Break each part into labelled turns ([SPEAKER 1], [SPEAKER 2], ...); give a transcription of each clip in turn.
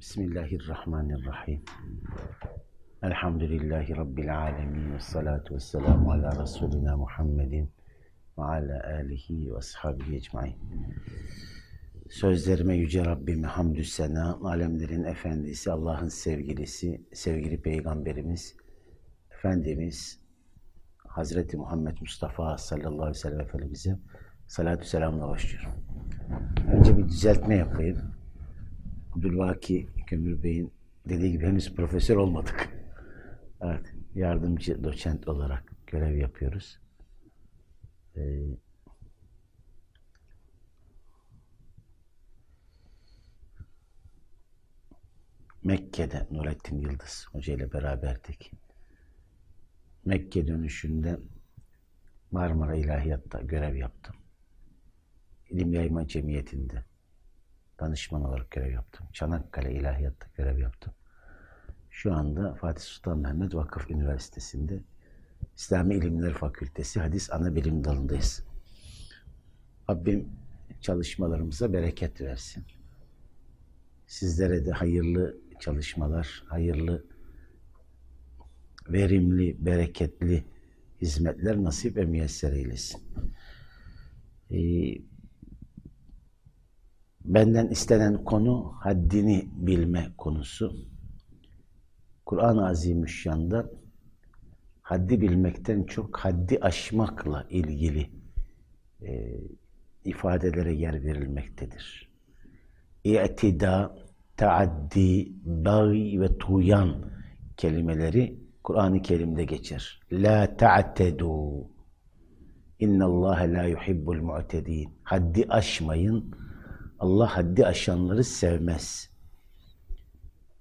[SPEAKER 1] Bismillahirrahmanirrahim. Elhamdülillahi Rabbil alemin. Ve salatu ve selamu ala Resulina Muhammedin ve ala alihi ve ashabihi ecmain. Sözlerime Yüce Rabbime hamdü sena, alemlerin efendisi, Allah'ın sevgilisi, sevgili Peygamberimiz, Efendimiz, Hazreti Muhammed Mustafa sallallahu aleyhi ve sellem Efendimiz'e salatü selamla başlıyorum. Önce bir düzeltme yapayım. Abdülbaki Kömür Bey'in dediği gibi henüz profesör olmadık. Evet, yardımcı doçent olarak görev yapıyoruz. Ee, Mekke'de Nurettin Yıldız Hoca ile beraberdik. Mekke dönüşünde Marmara İlahiyat'ta görev yaptım. İlim Yayma Cemiyeti'nde danışman olarak görev yaptım. Çanakkale İlahiyat'ta görev yaptım. Şu anda Fatih Sultan Mehmet Vakıf Üniversitesi'nde İslami İlimler Fakültesi Hadis Ana Bilim Dalı'ndayız. Rabbim çalışmalarımıza bereket versin. Sizlere de hayırlı çalışmalar, hayırlı, verimli, bereketli hizmetler nasip ve müyesser eylesin. Ee, benden istenen konu haddini bilme konusu. Kur'an-ı Azimüşşan'da haddi bilmekten çok haddi aşmakla ilgili e, ifadelere yer verilmektedir. İ'tida, taaddi, bagi ve tuyan kelimeleri Kur'an-ı Kerim'de geçer. La ta'tedu. İnna Allah la yuhibbul mu'tedin. Haddi aşmayın. Allah haddi aşanları sevmez.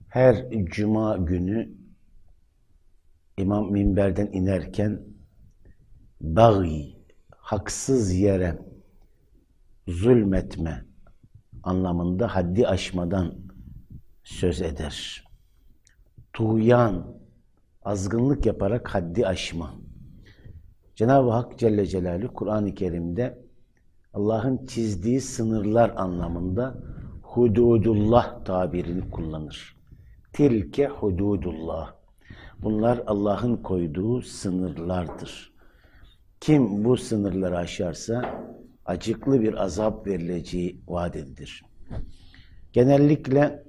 [SPEAKER 1] Her cuma günü imam minberden inerken bagi, haksız yere zulmetme anlamında haddi aşmadan söz eder. Tuğyan, azgınlık yaparak haddi aşma. Cenab-ı Hak Celle Celaluhu Kur'an-ı Kerim'de Allah'ın çizdiği sınırlar anlamında hududullah tabirini kullanır. Tilke hududullah. Bunlar Allah'ın koyduğu sınırlardır. Kim bu sınırları aşarsa acıklı bir azap verileceği vaat edilir. Genellikle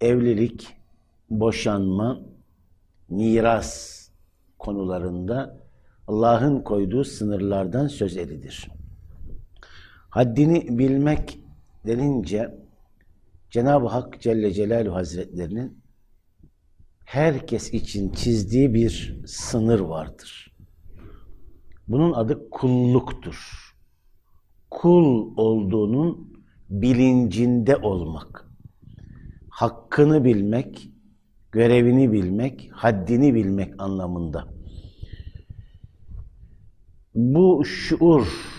[SPEAKER 1] evlilik, boşanma, miras konularında Allah'ın koyduğu sınırlardan söz edilir. Haddini bilmek denince Cenab-ı Hak Celle Celaluhu Hazretlerinin herkes için çizdiği bir sınır vardır. Bunun adı kulluktur. Kul olduğunun bilincinde olmak. Hakkını bilmek, görevini bilmek, haddini bilmek anlamında. Bu şuur,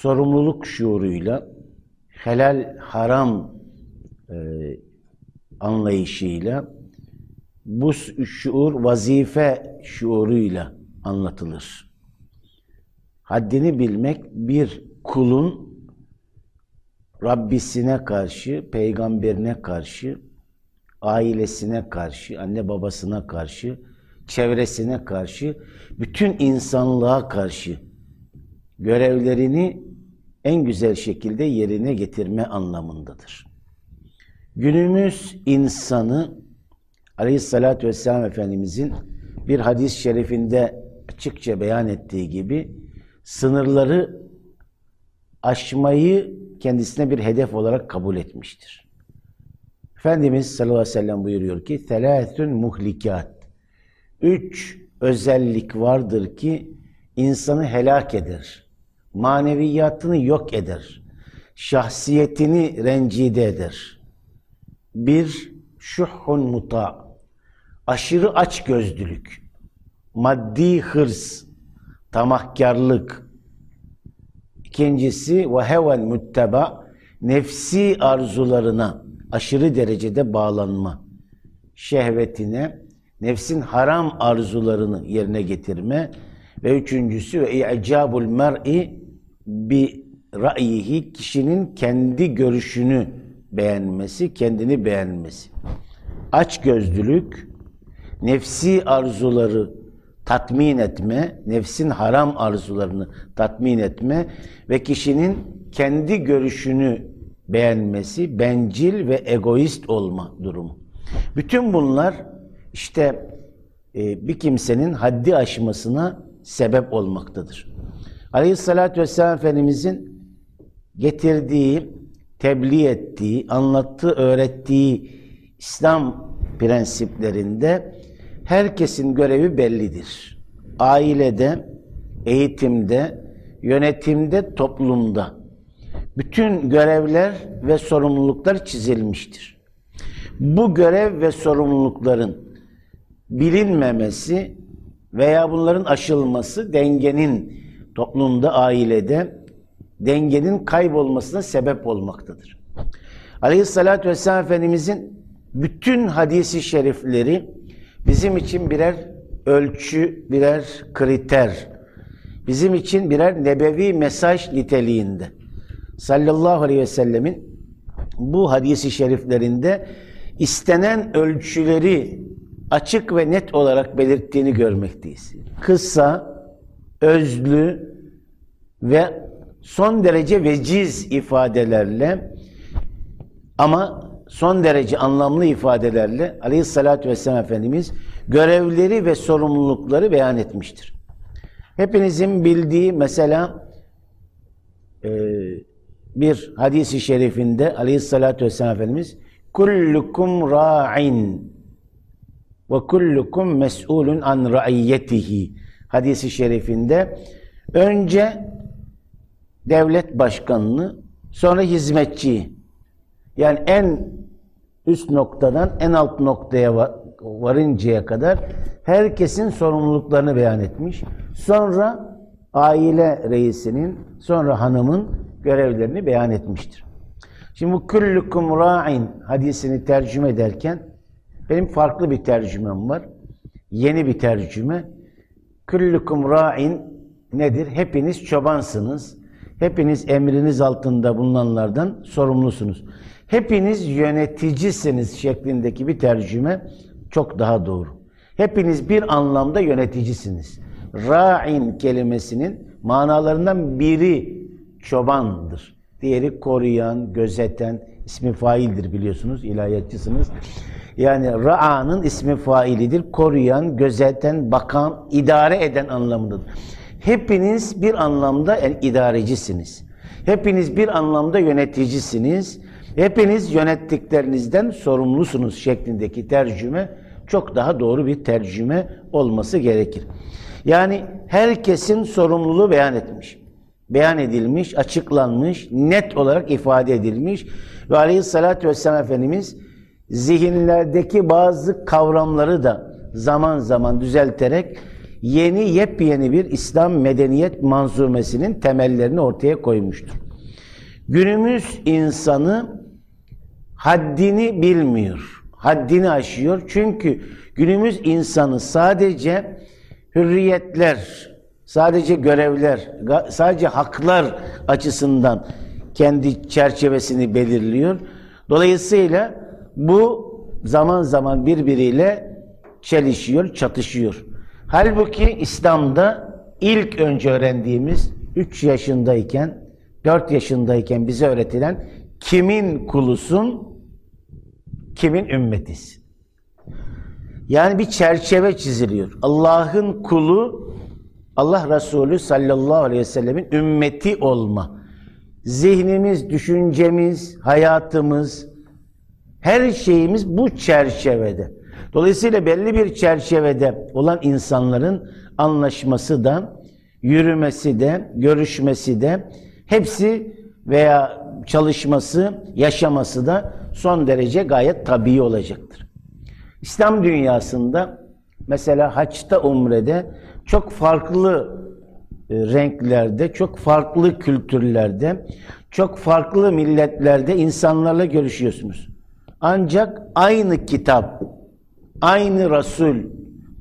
[SPEAKER 1] sorumluluk şuuruyla, helal haram e, anlayışıyla, bu şuur vazife şuuruyla anlatılır. Haddini bilmek bir kulun Rabbisine karşı, peygamberine karşı, ailesine karşı, anne babasına karşı, çevresine karşı, bütün insanlığa karşı görevlerini en güzel şekilde yerine getirme anlamındadır. Günümüz insanı Aleyhissalatü Vesselam Efendimizin bir hadis-i şerifinde açıkça beyan ettiği gibi sınırları aşmayı kendisine bir hedef olarak kabul etmiştir. Efendimiz sallallahu aleyhi ve sellem buyuruyor ki Thelâthün muhlikat Üç özellik vardır ki insanı helak eder. Maneviyatını yok eder. Şahsiyetini rencide eder. Bir, şuhun muta. Aşırı açgözlülük. Maddi hırs. Tamahkarlık. İkincisi ve hevel mütteba. Nefsi arzularına aşırı derecede bağlanma. Şehvetine, nefsin haram arzularını yerine getirme ve üçüncüsü ve i'cabul mer'i bi ra'yihi kişinin kendi görüşünü beğenmesi, kendini beğenmesi. Açgözlülük, nefsi arzuları tatmin etme, nefsin haram arzularını tatmin etme ve kişinin kendi görüşünü beğenmesi, bencil ve egoist olma durumu. Bütün bunlar işte e, bir kimsenin haddi aşmasına sebep olmaktadır. Aleyhissalatü vesselam Efendimizin getirdiği, tebliğ ettiği, anlattığı, öğrettiği İslam prensiplerinde herkesin görevi bellidir. Ailede, eğitimde, yönetimde, toplumda. Bütün görevler ve sorumluluklar çizilmiştir. Bu görev ve sorumlulukların bilinmemesi veya bunların aşılması dengenin toplumda, ailede dengenin kaybolmasına sebep olmaktadır. Aleyhissalatü vesselam Efendimizin bütün hadisi şerifleri bizim için birer ölçü, birer kriter, bizim için birer nebevi mesaj niteliğinde. Sallallahu aleyhi ve sellemin bu hadisi şeriflerinde istenen ölçüleri açık ve net olarak belirttiğini görmekteyiz. Kısa, özlü ve son derece veciz ifadelerle ama son derece anlamlı ifadelerle aleyhissalatü vesselam Efendimiz görevleri ve sorumlulukları beyan etmiştir. Hepinizin bildiği mesela e, bir hadisi şerifinde aleyhissalatü vesselam Efendimiz kullukum ra'in ve kullukum mes'ulun an ra'iyyetihi hadisi şerifinde önce devlet başkanını sonra hizmetçiyi yani en üst noktadan en alt noktaya varıncaya kadar herkesin sorumluluklarını beyan etmiş. Sonra aile reisinin, sonra hanımın görevlerini beyan etmiştir. Şimdi bu küllükum ra'in hadisini tercüme ederken benim farklı bir tercümem var. Yeni bir tercüme. Küllükum ra'in nedir? Hepiniz çobansınız. Hepiniz emriniz altında bulunanlardan sorumlusunuz. Hepiniz yöneticisiniz şeklindeki bir tercüme çok daha doğru. Hepiniz bir anlamda yöneticisiniz. Ra'in kelimesinin manalarından biri çobandır. Diğeri koruyan, gözeten, ismi faildir biliyorsunuz, ilahiyatçısınız. Yani ra'anın ismi failidir. Koruyan, gözeten, bakan, idare eden anlamındadır. Hepiniz bir anlamda yani idarecisiniz. Hepiniz bir anlamda yöneticisiniz. Hepiniz yönettiklerinizden sorumlusunuz şeklindeki tercüme çok daha doğru bir tercüme olması gerekir. Yani herkesin sorumluluğu beyan etmiş. Beyan edilmiş, açıklanmış, net olarak ifade edilmiş ve aleyhissalatü vesselam Efendimiz zihinlerdeki bazı kavramları da zaman zaman düzelterek yeni yepyeni bir İslam medeniyet manzumesinin temellerini ortaya koymuştur. Günümüz insanı haddini bilmiyor. Haddini aşıyor. Çünkü günümüz insanı sadece hürriyetler, sadece görevler, sadece haklar açısından kendi çerçevesini belirliyor. Dolayısıyla bu zaman zaman birbiriyle çelişiyor, çatışıyor. Halbuki İslam'da ilk önce öğrendiğimiz 3 yaşındayken, 4 yaşındayken bize öğretilen kimin kulusun, kimin ümmetisin. Yani bir çerçeve çiziliyor. Allah'ın kulu, Allah Resulü sallallahu aleyhi ve sellemin ümmeti olma. Zihnimiz, düşüncemiz, hayatımız, her şeyimiz bu çerçevede. Dolayısıyla belli bir çerçevede olan insanların anlaşması da, yürümesi de, görüşmesi de hepsi veya çalışması, yaşaması da son derece gayet tabii olacaktır. İslam dünyasında mesela haçta umrede çok farklı e, renklerde, çok farklı kültürlerde, çok farklı milletlerde insanlarla görüşüyorsunuz. Ancak aynı kitap, aynı Resul,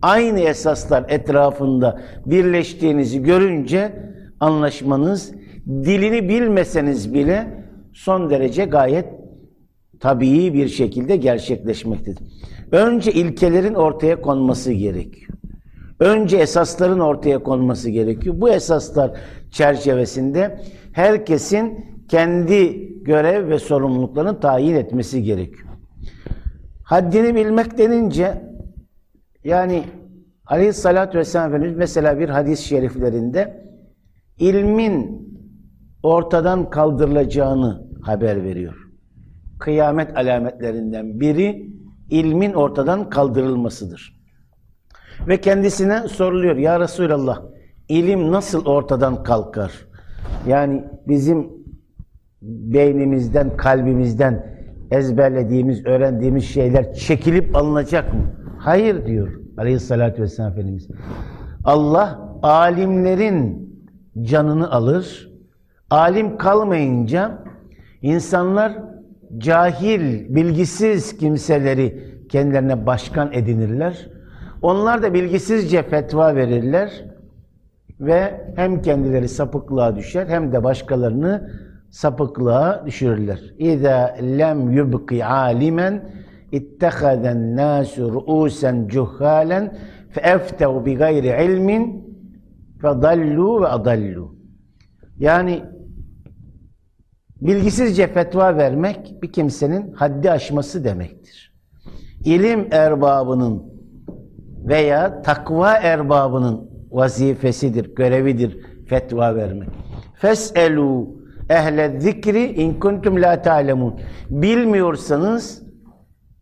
[SPEAKER 1] aynı esaslar etrafında birleştiğinizi görünce anlaşmanız dilini bilmeseniz bile son derece gayet tabii bir şekilde gerçekleşmektedir. Önce ilkelerin ortaya konması gerekiyor. Önce esasların ortaya konması gerekiyor. Bu esaslar çerçevesinde herkesin kendi görev ve sorumluluklarını tayin etmesi gerekiyor. Haddini bilmek denince yani Aleyhissalatü Vesselam Efendimiz mesela bir hadis-i şeriflerinde ilmin ortadan kaldırılacağını haber veriyor. Kıyamet alametlerinden biri ilmin ortadan kaldırılmasıdır. Ve kendisine soruluyor ya Resulallah ilim nasıl ortadan kalkar? Yani bizim beynimizden, kalbimizden ezberlediğimiz, öğrendiğimiz şeyler çekilip alınacak mı? Hayır diyor Aleyhisselatü Vesselam Efendimiz. Allah alimlerin canını alır. Alim kalmayınca insanlar cahil, bilgisiz kimseleri kendilerine başkan edinirler. Onlar da bilgisizce fetva verirler ve hem kendileri sapıklığa düşer hem de başkalarını sapıklığa düşürürler. İza lem yubqi alimen ittehazen nasu ru'usen cuhalen feeftev bi gayri ilmin fedallu ve adallu. Yani bilgisizce fetva vermek bir kimsenin haddi aşması demektir. İlim erbabının veya takva erbabının vazifesidir, görevidir fetva vermek. Feselu ehle zikri in kuntum la ta'lemun. Bilmiyorsanız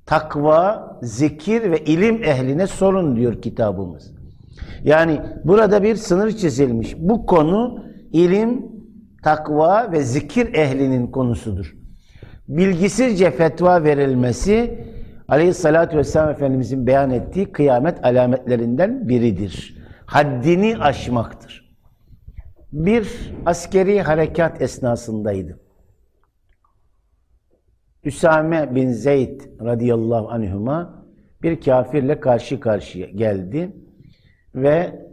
[SPEAKER 1] takva, zikir ve ilim ehline sorun diyor kitabımız. Yani burada bir sınır çizilmiş. Bu konu ilim, takva ve zikir ehlinin konusudur. Bilgisizce fetva verilmesi Aleyhissalatü Vesselam Efendimizin beyan ettiği kıyamet alametlerinden biridir. Haddini aşmaktır. Bir askeri harekat esnasındaydı. Üsame bin Zeyd radıyallahu anhuma bir kafirle karşı karşıya geldi ve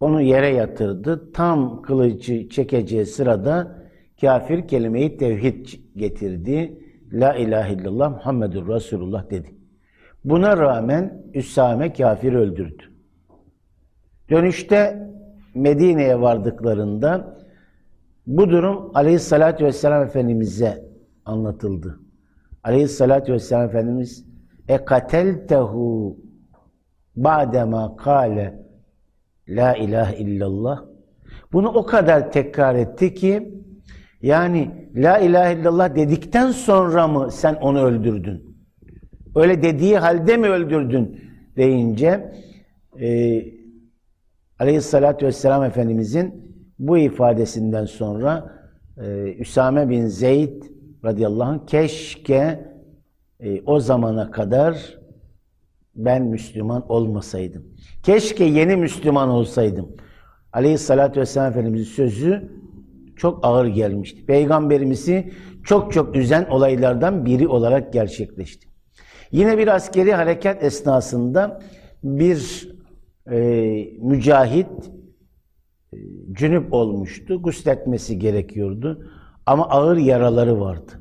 [SPEAKER 1] onu yere yatırdı. Tam kılıcı çekeceği sırada kafir kelimeyi tevhid getirdi. La ilahe illallah Muhammedur Resulullah dedi. Buna rağmen Üsame kafir öldürdü. Dönüşte Medine'ye vardıklarında bu durum Aleyhisselatü Vesselam Efendimiz'e anlatıldı. Aleyhisselatü Vesselam Efendimiz e kateltehu ba'dema kâle la ilahe illallah bunu o kadar tekrar etti ki yani la ilahe illallah dedikten sonra mı sen onu öldürdün? Öyle dediği halde mi öldürdün? deyince e, Aleyhisselatü Vesselam Efendimizin bu ifadesinden sonra e, Üsame bin Zeyd radıyallahu anh keşke e, o zamana kadar ben Müslüman olmasaydım. Keşke yeni Müslüman olsaydım. Aleyhissalatü vesselam Efendimizin sözü çok ağır gelmişti. Peygamberimizi çok çok üzen olaylardan biri olarak gerçekleşti. Yine bir askeri harekat esnasında bir e, mücahit e, cünüp olmuştu. Gusletmesi gerekiyordu. Ama ağır yaraları vardı.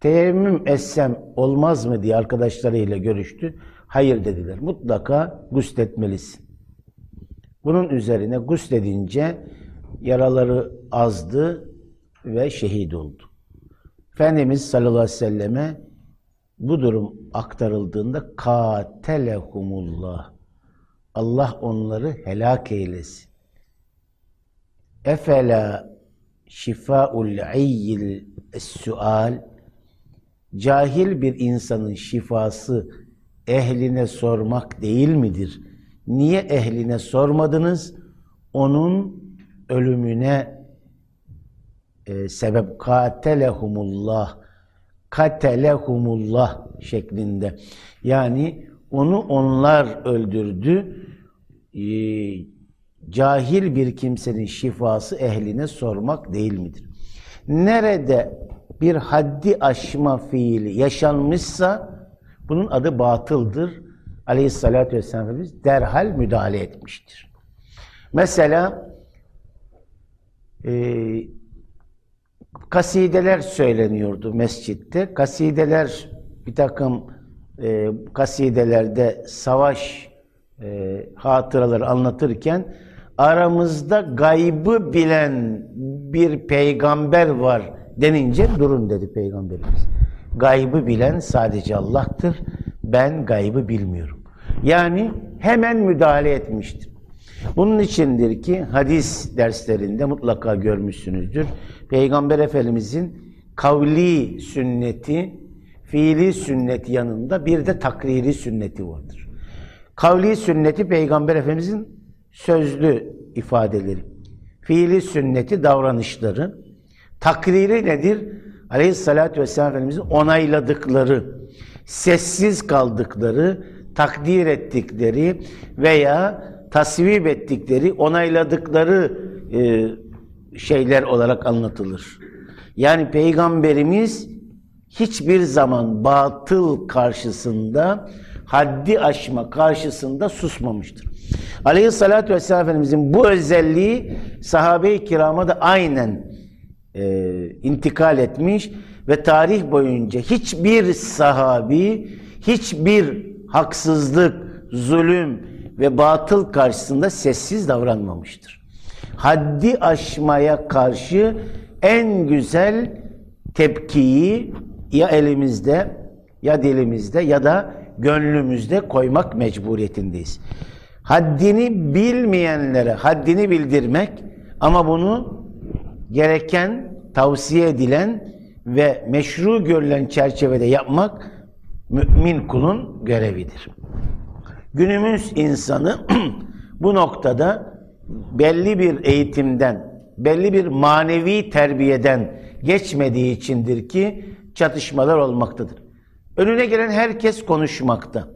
[SPEAKER 1] Teyemmüm etsem olmaz mı diye arkadaşlarıyla görüştü. Hayır dediler. Mutlaka gusletmelisin. Bunun üzerine gusledince yaraları azdı ve şehit oldu. Efendimiz sallallahu aleyhi ve selleme bu durum aktarıldığında katelehumullah Allah onları helak eylesin. Efela şifaul iyyil sual cahil bir insanın şifası ehline sormak değil midir? Niye ehline sormadınız? Onun ölümüne e, sebep katelehumullah katelehumullah şeklinde. Yani onu onlar öldürdü. E, cahil bir kimsenin şifası ehline sormak değil midir? Nerede bir haddi aşma fiili yaşanmışsa bunun adı batıldır. Aleyhissalatü vesselam Efendimiz derhal müdahale etmiştir. Mesela e, kasideler söyleniyordu mescitte. Kasideler bir takım e, kasidelerde savaş e, hatıraları anlatırken aramızda gaybı bilen bir peygamber var denince durun dedi peygamberimiz. Gaybı bilen sadece Allah'tır. Ben gaybı bilmiyorum. Yani hemen müdahale etmiştir. Bunun içindir ki hadis derslerinde mutlaka görmüşsünüzdür. Peygamber Efendimizin kavli sünneti, fiili sünneti yanında bir de takriri sünneti vardır. Kavli sünneti Peygamber Efendimizin sözlü ifadeleri. Fiili sünneti davranışları. Takriri nedir? Aleyhissalatü vesselam Efendimizin onayladıkları, sessiz kaldıkları, takdir ettikleri veya tasvip ettikleri, onayladıkları e, şeyler olarak anlatılır. Yani Peygamberimiz hiçbir zaman batıl karşısında, haddi aşma karşısında susmamıştır. Aleyhissalatü vesselam Efendimizin bu özelliği sahabe-i kirama da aynen e, intikal etmiş ve tarih boyunca hiçbir sahabi, hiçbir haksızlık, zulüm ve batıl karşısında sessiz davranmamıştır. Haddi aşmaya karşı en güzel tepkiyi ya elimizde ya dilimizde ya da gönlümüzde koymak mecburiyetindeyiz. Haddini bilmeyenlere haddini bildirmek ama bunu gereken, tavsiye edilen ve meşru görülen çerçevede yapmak mümin kulun görevidir. Günümüz insanı bu noktada belli bir eğitimden, belli bir manevi terbiyeden geçmediği içindir ki çatışmalar olmaktadır. Önüne gelen herkes konuşmakta.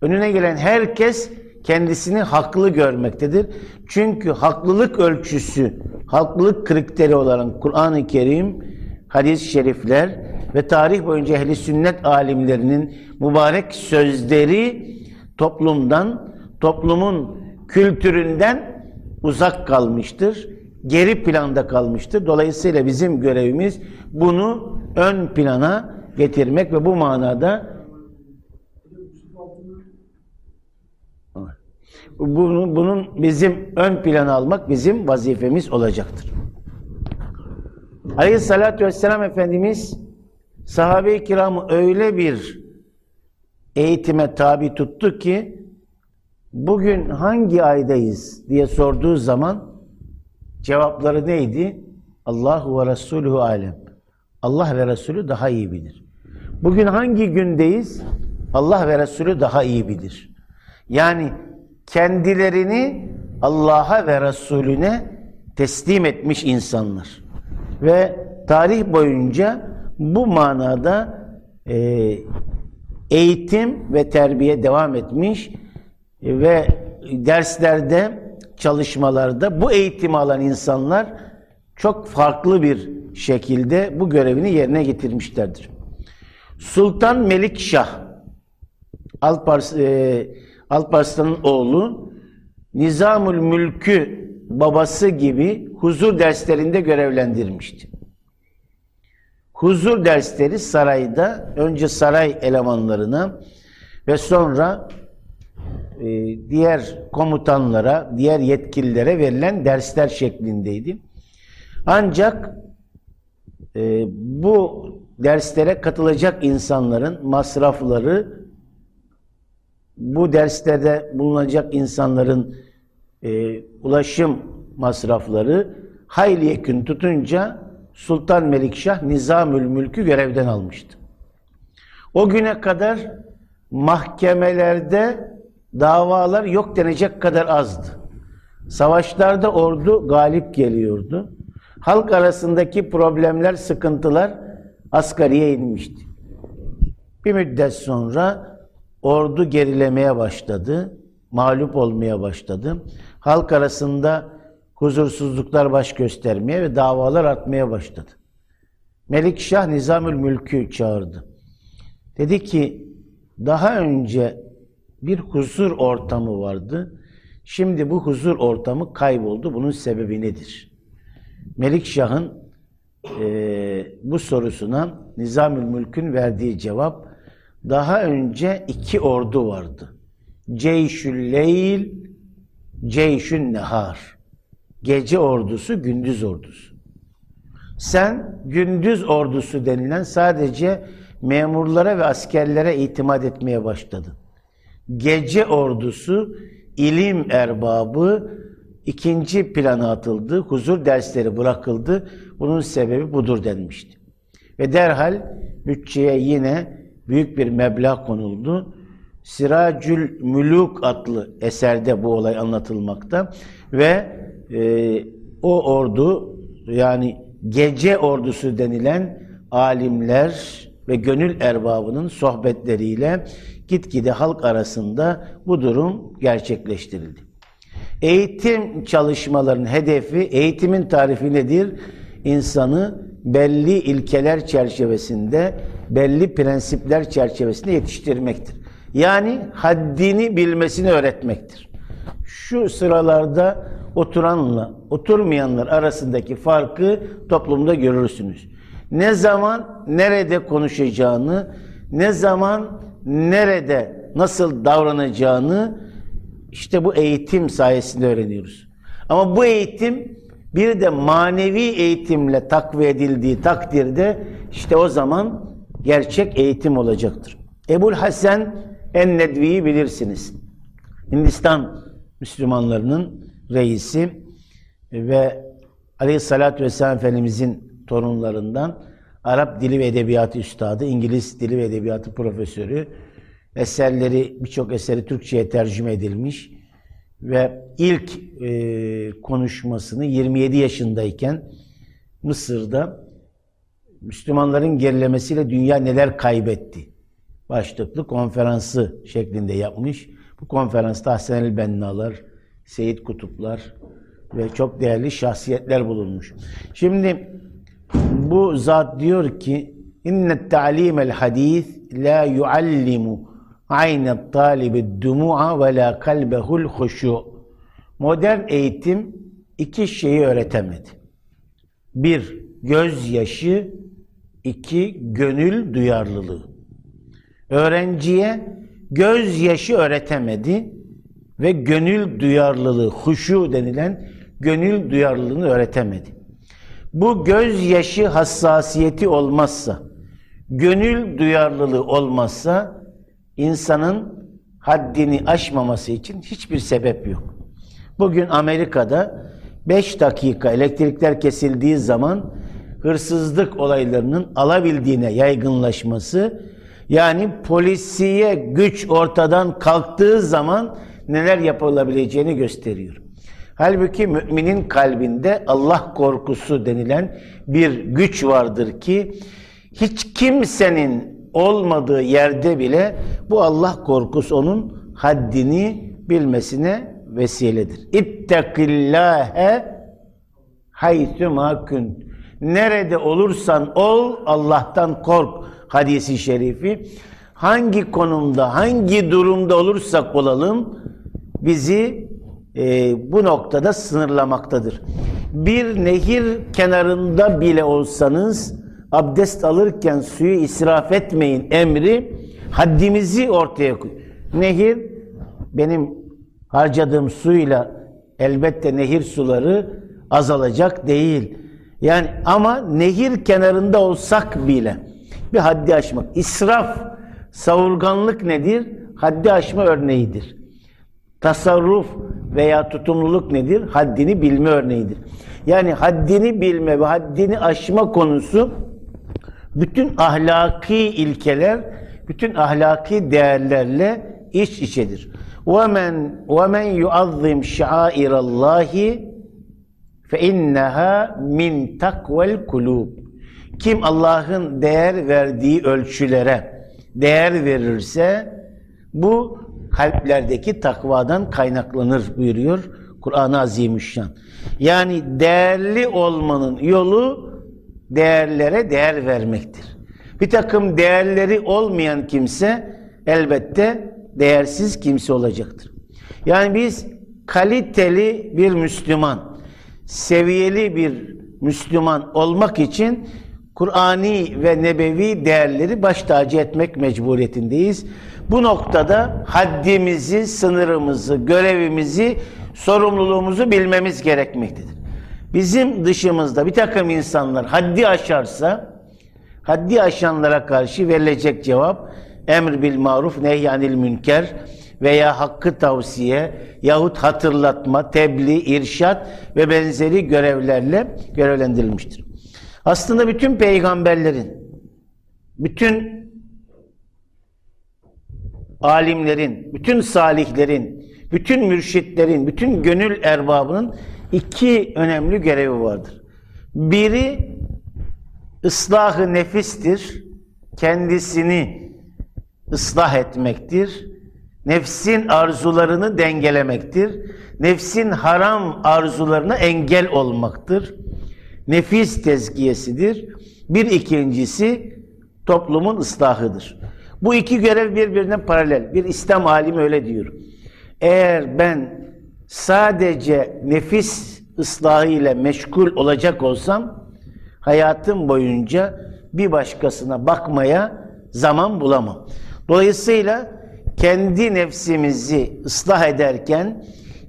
[SPEAKER 1] Önüne gelen herkes kendisini haklı görmektedir. Çünkü haklılık ölçüsü, haklılık kriteri olan Kur'an-ı Kerim, hadis-i şerifler ve tarih boyunca ehli sünnet alimlerinin mübarek sözleri toplumdan, toplumun kültüründen uzak kalmıştır. Geri planda kalmıştır. Dolayısıyla bizim görevimiz bunu ön plana getirmek ve bu manada bunu, bunun bizim ön plana almak bizim vazifemiz olacaktır. Aleyhissalatü vesselam Efendimiz sahabe-i kiramı öyle bir eğitime tabi tuttu ki bugün hangi aydayız diye sorduğu zaman cevapları neydi? Allahu ve Resulü alem. Allah ve Resulü daha iyi bilir. Bugün hangi gündeyiz? Allah ve Resulü daha iyi bilir. Yani kendilerini Allah'a ve Resulüne teslim etmiş insanlar. Ve tarih boyunca bu manada e, eğitim ve terbiye devam etmiş ve derslerde, çalışmalarda bu eğitimi alan insanlar çok farklı bir şekilde bu görevini yerine getirmişlerdir. Sultan Melikşah Alpars, e, Alparslan'ın oğlu Nizamül Mülk'ü babası gibi huzur derslerinde görevlendirmişti. Huzur dersleri sarayda önce saray elemanlarına ve sonra e, diğer komutanlara, diğer yetkililere verilen dersler şeklindeydi. Ancak e, bu derslere katılacak insanların masrafları, bu derslerde bulunacak insanların e, ulaşım masrafları hayli yekün tutunca Sultan Melikşah Nizamül Mülk'ü görevden almıştı. O güne kadar mahkemelerde davalar yok denecek kadar azdı. Savaşlarda ordu galip geliyordu. Halk arasındaki problemler, sıkıntılar asgariye inmişti. Bir müddet sonra ordu gerilemeye başladı, mağlup olmaya başladı. Halk arasında huzursuzluklar baş göstermeye ve davalar artmaya başladı. Melikşah Nizamül Mülk'ü çağırdı. Dedi ki daha önce bir huzur ortamı vardı. Şimdi bu huzur ortamı kayboldu. Bunun sebebi nedir? Melikşah'ın e, bu sorusuna Nizamül Mülk'ün verdiği cevap daha önce iki ordu vardı. Ceyşül Leyl, Ceyşün Nehar. Gece ordusu, gündüz ordusu. Sen gündüz ordusu denilen sadece memurlara ve askerlere itimat etmeye başladın. Gece ordusu, ilim erbabı ikinci plana atıldı. Huzur dersleri bırakıldı. Bunun sebebi budur denmişti. Ve derhal bütçeye yine büyük bir meblağ konuldu. Siracül Müluk adlı eserde bu olay anlatılmakta ve e, o ordu yani gece ordusu denilen alimler ve gönül erbabının sohbetleriyle gitgide halk arasında bu durum gerçekleştirildi. Eğitim çalışmalarının hedefi, eğitimin tarifi nedir? İnsanı belli ilkeler çerçevesinde, belli prensipler çerçevesinde yetiştirmektir. Yani haddini bilmesini öğretmektir. Şu sıralarda oturanla oturmayanlar arasındaki farkı toplumda görürsünüz. Ne zaman nerede konuşacağını, ne zaman nerede nasıl davranacağını işte bu eğitim sayesinde öğreniyoruz. Ama bu eğitim bir de manevi eğitimle takviye edildiği takdirde işte o zaman gerçek eğitim olacaktır. Ebul Hasan en-Nedvi'yi bilirsiniz. Hindistan Müslümanlarının reisi ve Aleyhisselatü Vesselam Efendimizin torunlarından Arap Dili ve Edebiyatı Üstadı, İngiliz Dili ve Edebiyatı Profesörü, eserleri, birçok eseri Türkçe'ye tercüme edilmiş ve ilk e, konuşmasını 27 yaşındayken Mısır'da Müslümanların gerilemesiyle dünya neler kaybetti başlıklı konferansı şeklinde yapmış. Bu konferansta Hasan el Bennalar, Seyit Kutuplar ve çok değerli şahsiyetler bulunmuş. Şimdi bu zat diyor ki inne ta'limel hadis la yuallimu aynet talibi dumu'a ve la kalbehul huşu. Modern eğitim iki şeyi öğretemedi. Bir, gözyaşı, iki, gönül duyarlılığı. Öğrenciye gözyaşı öğretemedi ve gönül duyarlılığı, huşu denilen gönül duyarlılığını öğretemedi. Bu gözyaşı hassasiyeti olmazsa, gönül duyarlılığı olmazsa insanın haddini aşmaması için hiçbir sebep yok. Bugün Amerika'da 5 dakika elektrikler kesildiği zaman hırsızlık olaylarının alabildiğine yaygınlaşması yani polisiye güç ortadan kalktığı zaman neler yapılabileceğini gösteriyor. Halbuki müminin kalbinde Allah korkusu denilen bir güç vardır ki hiç kimsenin olmadığı yerde bile bu Allah korkusu onun haddini bilmesine vesiledir. İttekillâhe haytü makün. Nerede olursan ol Allah'tan kork hadisi şerifi. Hangi konumda, hangi durumda olursak olalım bizi e, bu noktada sınırlamaktadır. Bir nehir kenarında bile olsanız abdest alırken suyu israf etmeyin emri haddimizi ortaya koy. Nehir benim harcadığım suyla elbette nehir suları azalacak değil. Yani ama nehir kenarında olsak bile bir haddi aşmak. İsraf, savurganlık nedir? Haddi aşma örneğidir. Tasarruf veya tutumluluk nedir? Haddini bilme örneğidir. Yani haddini bilme ve haddini aşma konusu bütün ahlaki ilkeler, bütün ahlaki değerlerle iç içedir. وَمَنْ وَمَنْ يُعَظِّمْ شَعَائِرَ اللّٰهِ فَاِنَّهَا مِنْ تَقْوَ الْقُلُوبِ Kim Allah'ın değer verdiği ölçülere değer verirse bu kalplerdeki takvadan kaynaklanır buyuruyor Kur'an-ı Azimüşşan. Yani değerli olmanın yolu değerlere değer vermektir. Bir takım değerleri olmayan kimse elbette değersiz kimse olacaktır. Yani biz kaliteli bir Müslüman, seviyeli bir Müslüman olmak için Kur'ani ve nebevi değerleri baş tacı etmek mecburiyetindeyiz. Bu noktada haddimizi, sınırımızı, görevimizi, sorumluluğumuzu bilmemiz gerekmektedir. Bizim dışımızda bir takım insanlar haddi aşarsa, haddi aşanlara karşı verilecek cevap emr bil maruf nehyanil münker veya hakkı tavsiye yahut hatırlatma, tebliğ, irşat ve benzeri görevlerle görevlendirilmiştir. Aslında bütün peygamberlerin, bütün alimlerin, bütün salihlerin, bütün mürşitlerin, bütün gönül erbabının iki önemli görevi vardır. Biri ıslahı nefistir, kendisini ıslah etmektir. Nefsin arzularını dengelemektir. Nefsin haram arzularına engel olmaktır. Nefis tezkiyesidir. Bir ikincisi toplumun ıslahıdır. Bu iki görev birbirine paralel. Bir İslam alimi öyle diyor. Eğer ben sadece nefis ıslahı ile meşgul olacak olsam hayatım boyunca bir başkasına bakmaya zaman bulamam. Dolayısıyla kendi nefsimizi ıslah ederken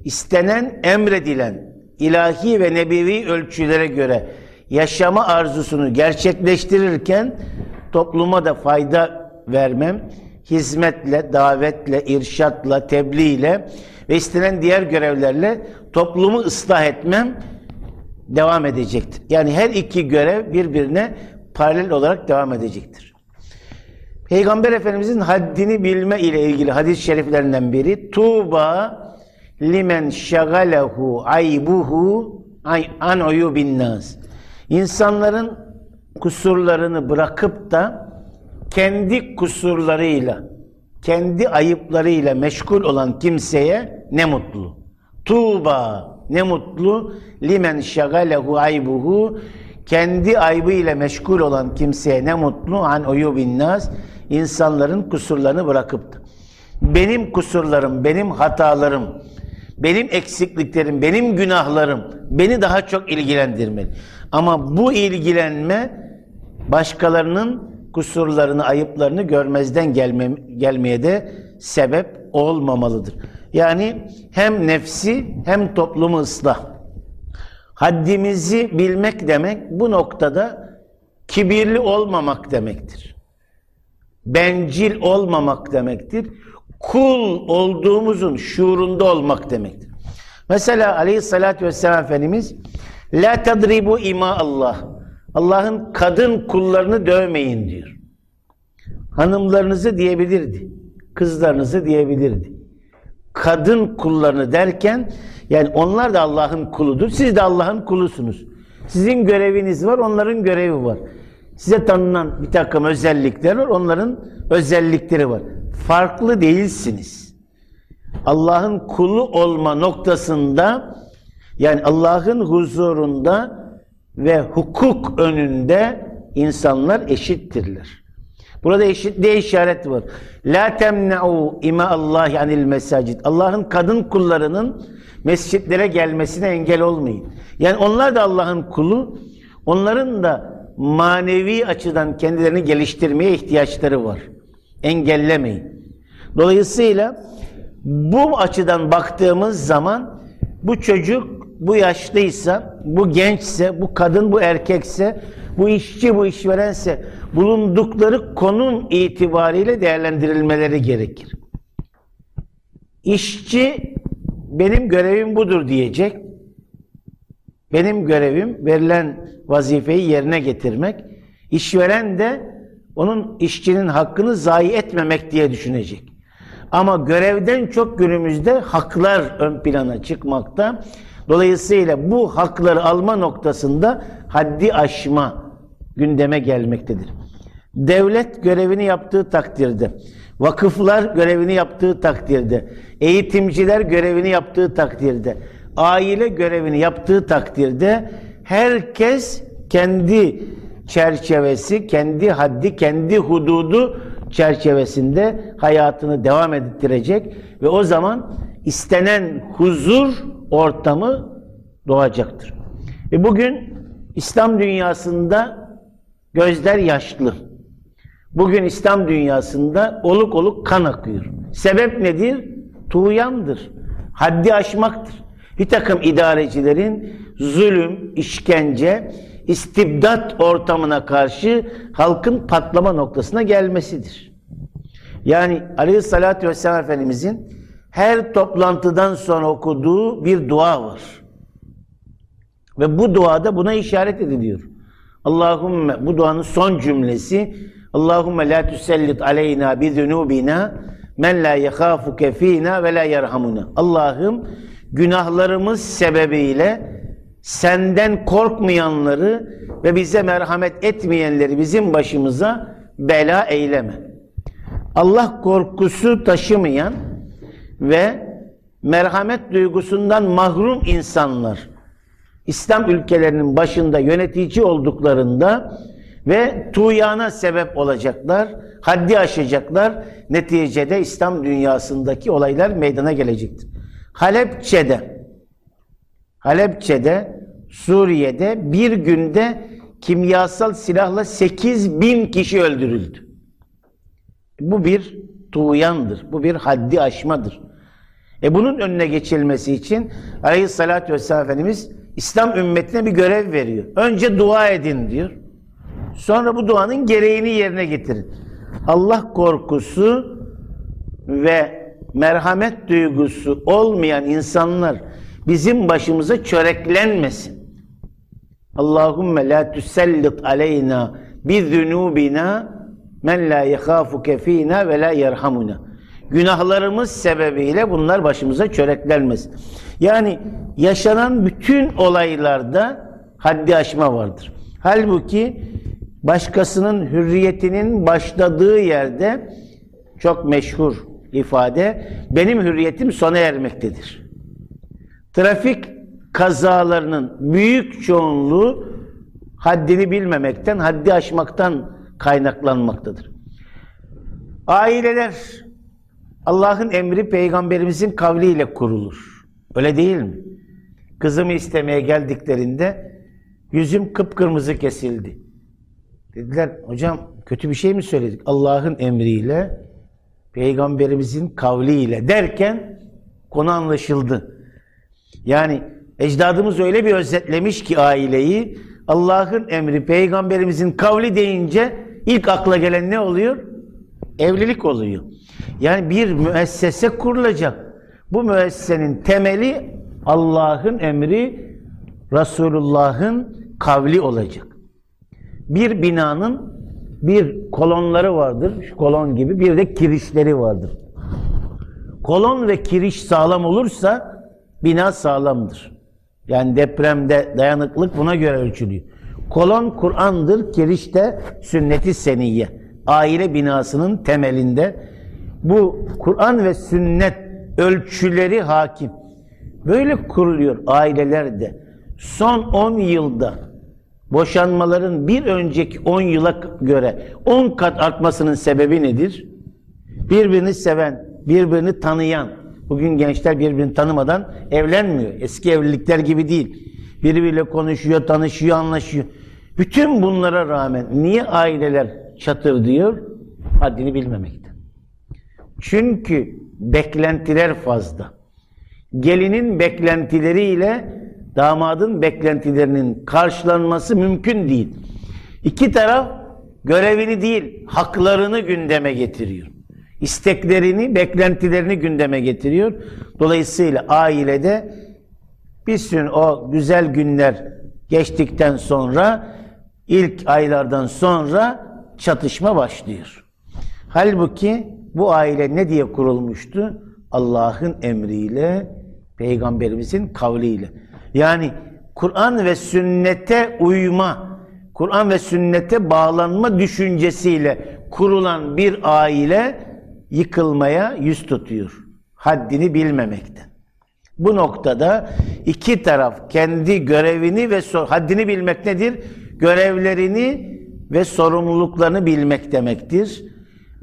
[SPEAKER 1] istenen, emredilen ilahi ve nebevi ölçülere göre yaşama arzusunu gerçekleştirirken topluma da fayda vermem, hizmetle, davetle, irşatla, tebliğle ve istenen diğer görevlerle toplumu ıslah etmem devam edecektir. Yani her iki görev birbirine paralel olarak devam edecektir. Peygamber Efendimizin haddini bilme ile ilgili hadis-i şeriflerinden biri Tuğba limen şagalehu aybuhu an uyubin nas. İnsanların kusurlarını bırakıp da kendi kusurlarıyla, kendi ayıplarıyla meşgul olan kimseye ne mutlu. Tuğba ne mutlu. Limen şagalehu aybuhu. Kendi aybıyla meşgul olan kimseye ne mutlu. An uyubin nas. İnsanların kusurlarını bırakıp da. Benim kusurlarım, benim hatalarım, benim eksikliklerim, benim günahlarım beni daha çok ilgilendirmeli. Ama bu ilgilenme başkalarının kusurlarını, ayıplarını görmezden gelme, gelmeye de sebep olmamalıdır. Yani hem nefsi hem toplumu ıslah. Haddimizi bilmek demek bu noktada kibirli olmamak demektir. Bencil olmamak demektir. Kul olduğumuzun şuurunda olmak demektir. Mesela aleyhissalatü vesselam Efendimiz La tadribu ima Allah. Allah'ın kadın kullarını dövmeyin diyor. Hanımlarınızı diyebilirdi. Kızlarınızı diyebilirdi. Kadın kullarını derken yani onlar da Allah'ın kuludur. Siz de Allah'ın kulusunuz. Sizin göreviniz var, onların görevi var. Size tanınan bir takım özellikler var, onların özellikleri var. Farklı değilsiniz. Allah'ın kulu olma noktasında yani Allah'ın huzurunda ve hukuk önünde insanlar eşittirler. Burada eşitliğe işaret var. La temna'u ima Allah anil mesacid. Allah'ın kadın kullarının mescitlere gelmesine engel olmayın. Yani onlar da Allah'ın kulu. Onların da manevi açıdan kendilerini geliştirmeye ihtiyaçları var. Engellemeyin. Dolayısıyla bu açıdan baktığımız zaman bu çocuk bu yaşlıysa, bu gençse, bu kadın bu erkekse, bu işçi bu işverense bulundukları konum itibariyle değerlendirilmeleri gerekir. İşçi benim görevim budur diyecek. Benim görevim verilen vazifeyi yerine getirmek. İşveren de onun işçinin hakkını zayi etmemek diye düşünecek. Ama görevden çok günümüzde haklar ön plana çıkmakta. Dolayısıyla bu hakları alma noktasında haddi aşma gündeme gelmektedir. Devlet görevini yaptığı takdirde, vakıflar görevini yaptığı takdirde, eğitimciler görevini yaptığı takdirde, aile görevini yaptığı takdirde herkes kendi çerçevesi, kendi haddi, kendi hududu çerçevesinde hayatını devam ettirecek ve o zaman istenen huzur ortamı doğacaktır. Ve bugün İslam dünyasında gözler yaşlı. Bugün İslam dünyasında oluk oluk kan akıyor. Sebep nedir? Tuğyandır. Haddi aşmaktır. Bir takım idarecilerin zulüm, işkence, istibdat ortamına karşı halkın patlama noktasına gelmesidir. Yani Aleyhisselatü Vesselam Efendimizin her toplantıdan sonra okuduğu bir dua var. Ve bu duada buna işaret ediliyor. Allahümme bu duanın son cümlesi Allahümme la tusellit aleyna bi zunubina men la yekhafuke fina ve la yerhamuna. Allah'ım günahlarımız sebebiyle senden korkmayanları ve bize merhamet etmeyenleri bizim başımıza bela eyleme. Allah korkusu taşımayan ve merhamet duygusundan mahrum insanlar İslam ülkelerinin başında yönetici olduklarında ve tuğyana sebep olacaklar, haddi aşacaklar. Neticede İslam dünyasındaki olaylar meydana gelecektir. Halepçe'de, Halepçe'de, Suriye'de bir günde kimyasal silahla 8 bin kişi öldürüldü. Bu bir tuğyandır, bu bir haddi aşmadır. E bunun önüne geçilmesi için Aleyhisselatü Vesselam Efendimiz İslam ümmetine bir görev veriyor. Önce dua edin diyor. Sonra bu duanın gereğini yerine getirin. Allah korkusu ve merhamet duygusu olmayan insanlar bizim başımıza çöreklenmesin. Allahümme la tusellit aleyna bi zunubina men la yekhafuke fina ve la yerhamuna. Günahlarımız sebebiyle bunlar başımıza çöreklenmesin. Yani yaşanan bütün olaylarda haddi aşma vardır. Halbuki başkasının hürriyetinin başladığı yerde çok meşhur ifade benim hürriyetim sona ermektedir. Trafik kazalarının büyük çoğunluğu haddini bilmemekten, haddi aşmaktan kaynaklanmaktadır. Aileler Allah'ın emri peygamberimizin kavliyle kurulur. Öyle değil mi? Kızımı istemeye geldiklerinde yüzüm kıpkırmızı kesildi. Dediler hocam kötü bir şey mi söyledik? Allah'ın emriyle peygamberimizin kavliyle derken konu anlaşıldı. Yani ecdadımız öyle bir özetlemiş ki aileyi Allah'ın emri peygamberimizin kavli deyince ilk akla gelen ne oluyor? Evlilik oluyor. Yani bir müessese kurulacak. Bu müessesenin temeli Allah'ın emri, Resulullah'ın kavli olacak. Bir binanın bir kolonları vardır, şu kolon gibi, bir de kirişleri vardır. Kolon ve kiriş sağlam olursa bina sağlamdır. Yani depremde dayanıklık buna göre ölçülüyor. Kolon Kur'an'dır, kiriş de sünnet-i seniyye. Aile binasının temelinde bu Kur'an ve sünnet ölçüleri hakim. Böyle kuruluyor ailelerde. Son 10 yılda boşanmaların bir önceki 10 yıla göre 10 kat artmasının sebebi nedir? Birbirini seven, birbirini tanıyan. Bugün gençler birbirini tanımadan evlenmiyor. Eski evlilikler gibi değil. Birbiriyle konuşuyor, tanışıyor, anlaşıyor. Bütün bunlara rağmen niye aileler çatır diyor? Haddini bilmemekten. Çünkü beklentiler fazla. Gelinin beklentileriyle damadın beklentilerinin karşılanması mümkün değil. İki taraf görevini değil, haklarını gündeme getiriyor. İsteklerini, beklentilerini gündeme getiriyor. Dolayısıyla ailede bir sürü o güzel günler geçtikten sonra ilk aylardan sonra çatışma başlıyor. Halbuki bu aile ne diye kurulmuştu? Allah'ın emriyle, peygamberimizin kavliyle. Yani Kur'an ve sünnete uyma, Kur'an ve sünnete bağlanma düşüncesiyle kurulan bir aile yıkılmaya yüz tutuyor. Haddini bilmemekten. Bu noktada iki taraf kendi görevini ve haddini bilmek nedir? Görevlerini ve sorumluluklarını bilmek demektir.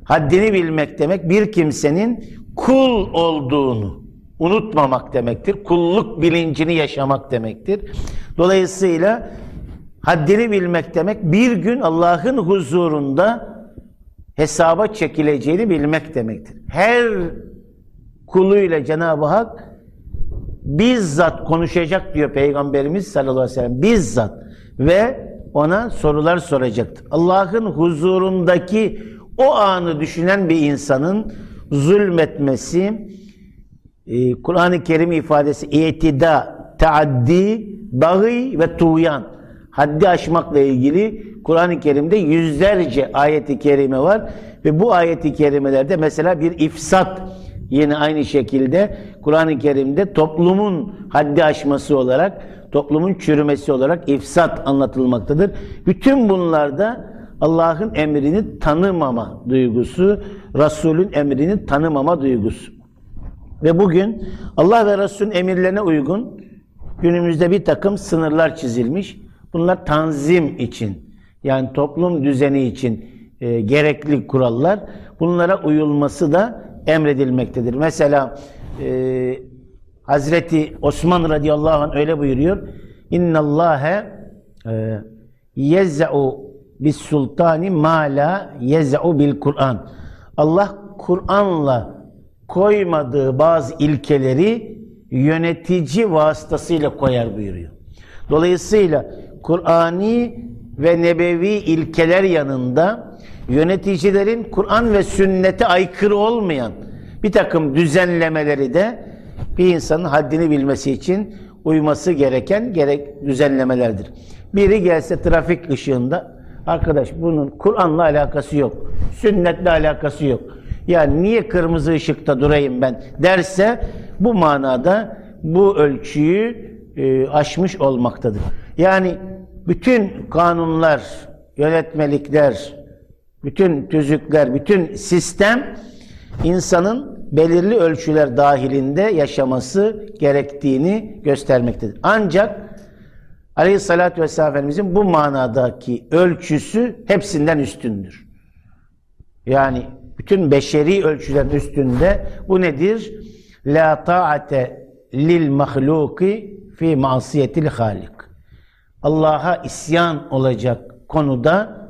[SPEAKER 1] Haddini bilmek demek bir kimsenin kul olduğunu unutmamak demektir. Kulluk bilincini yaşamak demektir. Dolayısıyla Haddini bilmek demek bir gün Allah'ın huzurunda hesaba çekileceğini bilmek demektir. Her kuluyla Cenab-ı Hak bizzat konuşacak diyor Peygamberimiz sallallahu aleyhi ve sellem. Bizzat ve ona sorular soracaktır. Allah'ın huzurundaki o anı düşünen bir insanın zulmetmesi, e, Kur'an-ı Kerim ifadesi itida, taaddi, bağı ve tuğyan. Haddi aşmakla ilgili Kur'an-ı Kerim'de yüzlerce ayeti kerime var ve bu ayeti kerimelerde mesela bir ifsat yine aynı şekilde Kur'an-ı Kerim'de toplumun haddi aşması olarak, toplumun çürümesi olarak ifsat anlatılmaktadır. Bütün bunlarda Allah'ın emrini tanımama duygusu, Resul'ün emrini tanımama duygusu. Ve bugün Allah ve Resul'ün emirlerine uygun günümüzde bir takım sınırlar çizilmiş. Bunlar tanzim için, yani toplum düzeni için e, gerekli kurallar. Bunlara uyulması da emredilmektedir. Mesela e, Hazreti Osman radıyallahu anh öyle buyuruyor. İnna Allahe e, yez'u bis sultani ma la yez'u bil Kur'an. Allah Kur'an'la koymadığı bazı ilkeleri yönetici vasıtasıyla koyar buyuruyor. Dolayısıyla Kur'ani ve nebevi ilkeler yanında yöneticilerin Kur'an ve sünnete aykırı olmayan bir takım düzenlemeleri de bir insanın haddini bilmesi için uyması gereken gerek düzenlemelerdir. Biri gelse trafik ışığında arkadaş bunun Kur'an'la alakası yok. Sünnetle alakası yok. Yani niye kırmızı ışıkta durayım ben derse bu manada bu ölçüyü e, aşmış olmaktadır. Yani bütün kanunlar, yönetmelikler, bütün tüzükler, bütün sistem insanın belirli ölçüler dahilinde yaşaması gerektiğini göstermektedir. Ancak Aleyhisselatü Vesselam Efendimizin bu manadaki ölçüsü hepsinden üstündür. Yani bütün beşeri ölçülerin üstünde bu nedir? La ta'ate lil mahluki fi masiyetil halik. Allah'a isyan olacak konuda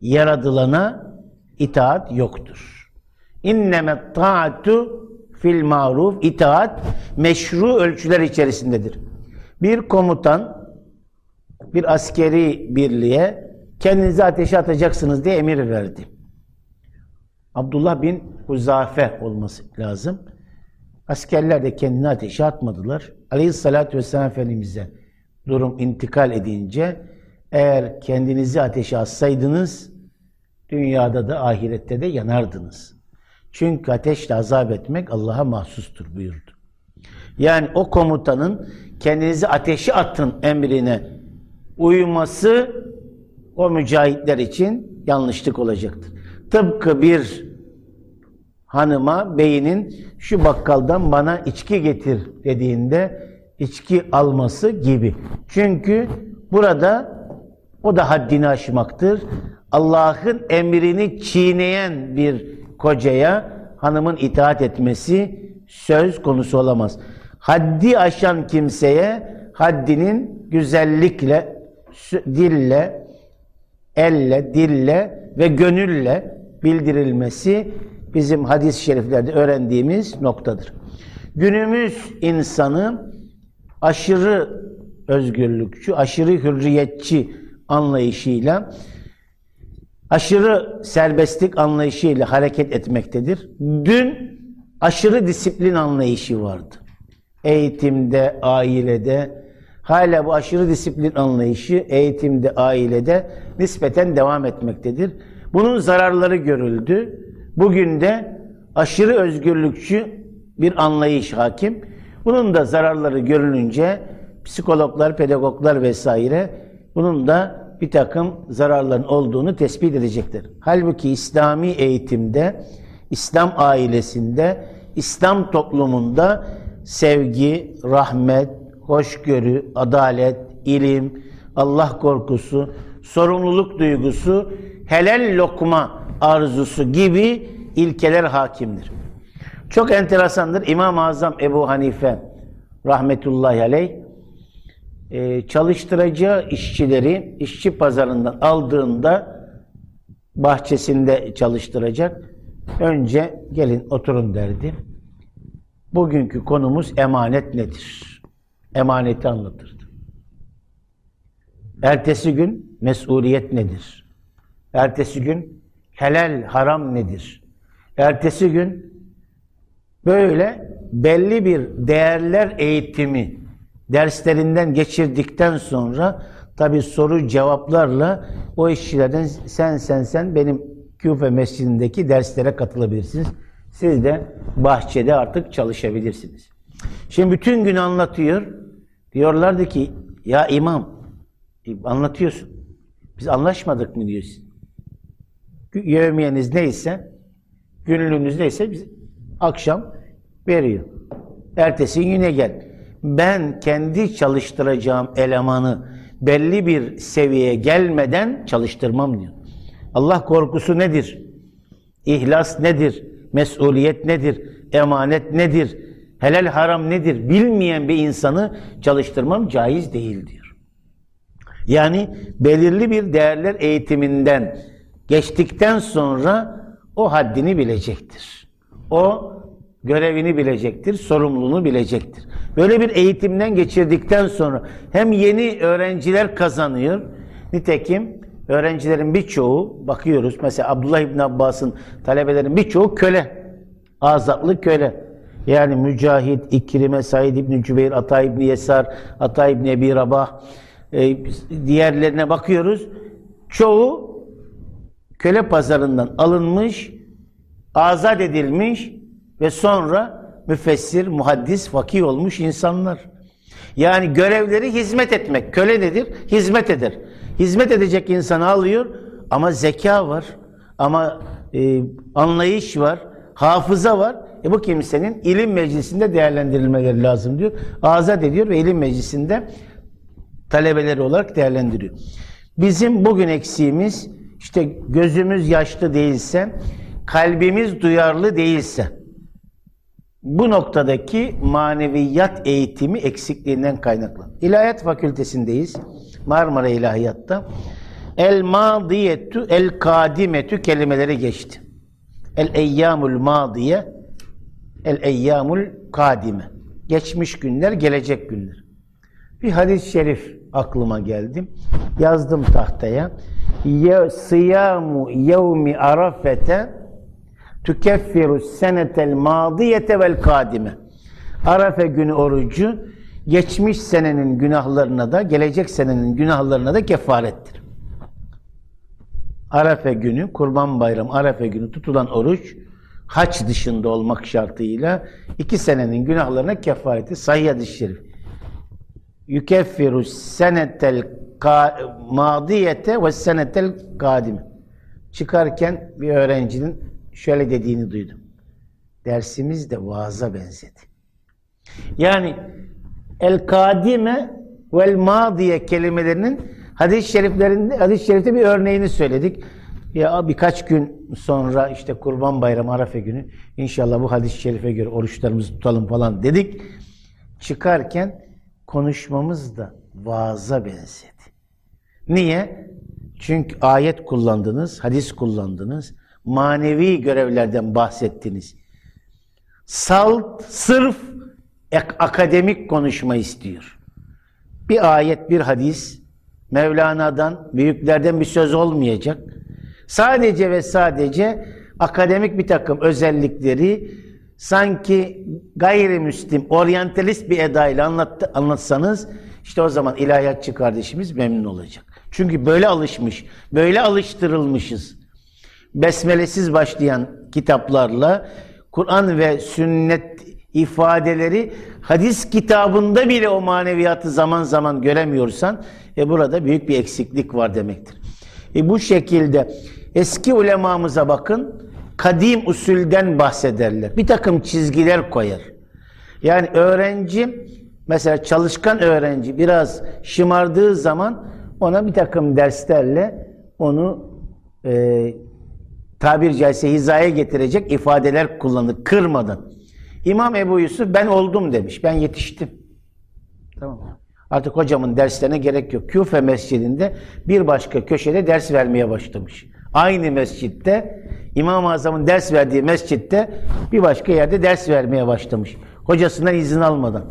[SPEAKER 1] yaradılana itaat yoktur. İnnemet taatu fil maruf itaat meşru ölçüler içerisindedir. Bir komutan bir askeri birliğe kendinizi ateşe atacaksınız diye emir verdi. Abdullah bin Huzafe olması lazım. Askerler de kendini ateşe atmadılar. Aleyhissalatü vesselam Efendimiz'e durum intikal edince eğer kendinizi ateşe atsaydınız dünyada da ahirette de yanardınız. Çünkü ateşle azap etmek Allah'a mahsustur buyurdu. Yani o komutanın kendinizi ateşe atın emrine uyması o mücahitler için yanlışlık olacaktır. Tıpkı bir hanıma beyinin şu bakkaldan bana içki getir dediğinde içki alması gibi. Çünkü burada o da haddini aşmaktır. Allah'ın emrini çiğneyen bir kocaya hanımın itaat etmesi söz konusu olamaz. Haddi aşan kimseye haddinin güzellikle, dille, elle, dille ve gönülle bildirilmesi bizim hadis-i şeriflerde öğrendiğimiz noktadır. Günümüz insanı aşırı özgürlükçü, aşırı hürriyetçi anlayışıyla aşırı serbestlik anlayışıyla hareket etmektedir. Dün aşırı disiplin anlayışı vardı. Eğitimde, ailede hala bu aşırı disiplin anlayışı eğitimde, ailede nispeten devam etmektedir. Bunun zararları görüldü. Bugün de aşırı özgürlükçü bir anlayış hakim. Bunun da zararları görülünce psikologlar, pedagoglar vesaire bunun da bir takım zararların olduğunu tespit edecektir. Halbuki İslami eğitimde, İslam ailesinde, İslam toplumunda sevgi, rahmet, hoşgörü, adalet, ilim, Allah korkusu, sorumluluk duygusu, helal lokma arzusu gibi ilkeler hakimdir. Çok enteresandır. İmam-ı Azam Ebu Hanife rahmetullahi aleyh e, çalıştıracağı işçileri işçi pazarından aldığında bahçesinde çalıştıracak. Önce gelin oturun derdi. Bugünkü konumuz emanet nedir? Emaneti anlatırdı. Ertesi gün mesuliyet nedir? Ertesi gün helal haram nedir? Ertesi gün böyle belli bir değerler eğitimi derslerinden geçirdikten sonra tabi soru cevaplarla o işçilerden sen sen sen benim Küfe Mescidindeki derslere katılabilirsiniz. Siz de bahçede artık çalışabilirsiniz. Şimdi bütün gün anlatıyor. Diyorlardı ki ya imam anlatıyorsun. Biz anlaşmadık mı diyorsun. Yevmiyeniz neyse günlüğünüz neyse biz akşam veriyor. Ertesi güne gel. Ben kendi çalıştıracağım elemanı belli bir seviyeye gelmeden çalıştırmam diyor. Allah korkusu nedir? İhlas nedir? Mesuliyet nedir? Emanet nedir? Helal haram nedir? Bilmeyen bir insanı çalıştırmam caiz değil diyor. Yani belirli bir değerler eğitiminden geçtikten sonra o haddini bilecektir. O görevini bilecektir, sorumluluğunu bilecektir. Böyle bir eğitimden geçirdikten sonra hem yeni öğrenciler kazanıyor. Nitekim öğrencilerin birçoğu bakıyoruz mesela Abdullah İbn Abbas'ın talebelerin birçoğu köle. Azatlı köle. Yani Mücahit, İkrime, Said İbn Cübeyr, Ata İbn Yesar, Ata İbn Ebi Rabah e, diğerlerine bakıyoruz. Çoğu köle pazarından alınmış, azat edilmiş ve sonra müfessir, muhaddis, fakih olmuş insanlar. Yani görevleri hizmet etmek. Köle nedir? Hizmet eder. Hizmet edecek insanı alıyor ama zeka var, ama e, anlayış var, hafıza var. E bu kimsenin ilim meclisinde değerlendirilmeleri lazım diyor. Azat ediyor ve ilim meclisinde talebeleri olarak değerlendiriyor. Bizim bugün eksiğimiz işte gözümüz yaşlı değilse, kalbimiz duyarlı değilse, bu noktadaki maneviyat eğitimi eksikliğinden kaynaklı. İlahiyat Fakültesindeyiz. Marmara İlahiyat'ta. El madiyetu el kadimetu kelimeleri geçti. El eyyamul madiye el eyyamul kadime. Geçmiş günler, gelecek günler. Bir hadis-i şerif aklıma geldi. Yazdım tahtaya. Ya siyamu yevmi arafete tükeffiru senetel madiyete vel kadime. Arafe günü orucu geçmiş senenin günahlarına da gelecek senenin günahlarına da kefarettir. Arafe günü, Kurban Bayramı Arafe günü tutulan oruç haç dışında olmak şartıyla iki senenin günahlarına kefareti. Sahih hadis şerif. Yükeffiru senetel madiyete ve senetel kadime. Çıkarken bir öğrencinin şöyle dediğini duydum. Dersimiz de vaaza benzedi. Yani el kadime vel madiye kelimelerinin hadis-i şeriflerinde hadis-i şerifte bir örneğini söyledik. Ya birkaç gün sonra işte Kurban Bayramı Arafa günü inşallah bu hadis-i şerife göre oruçlarımızı tutalım falan dedik. Çıkarken konuşmamız da vaaza benzedi. Niye? Çünkü ayet kullandınız, hadis kullandınız manevi görevlerden bahsettiniz. Salt, sırf akademik konuşma istiyor. Bir ayet, bir hadis, Mevlana'dan, büyüklerden bir söz olmayacak. Sadece ve sadece akademik bir takım özellikleri sanki gayrimüslim, oryantalist bir edayla anlattı, anlatsanız işte o zaman ilahiyatçı kardeşimiz memnun olacak. Çünkü böyle alışmış, böyle alıştırılmışız besmelesiz başlayan kitaplarla Kur'an ve sünnet ifadeleri hadis kitabında bile o maneviyatı zaman zaman göremiyorsan e burada büyük bir eksiklik var demektir. E bu şekilde eski ulemamıza bakın kadim usulden bahsederler. Bir takım çizgiler koyar. Yani öğrenci mesela çalışkan öğrenci biraz şımardığı zaman ona bir takım derslerle onu e, tabir caizse hizaya getirecek ifadeler kullanır kırmadan. İmam Ebu Yusuf ben oldum demiş. Ben yetiştim. Tamam Artık hocamın derslerine gerek yok. Küfe mescidinde bir başka köşede ders vermeye başlamış. Aynı mescitte İmam-ı Azam'ın ders verdiği mescitte bir başka yerde ders vermeye başlamış. Hocasından izin almadan.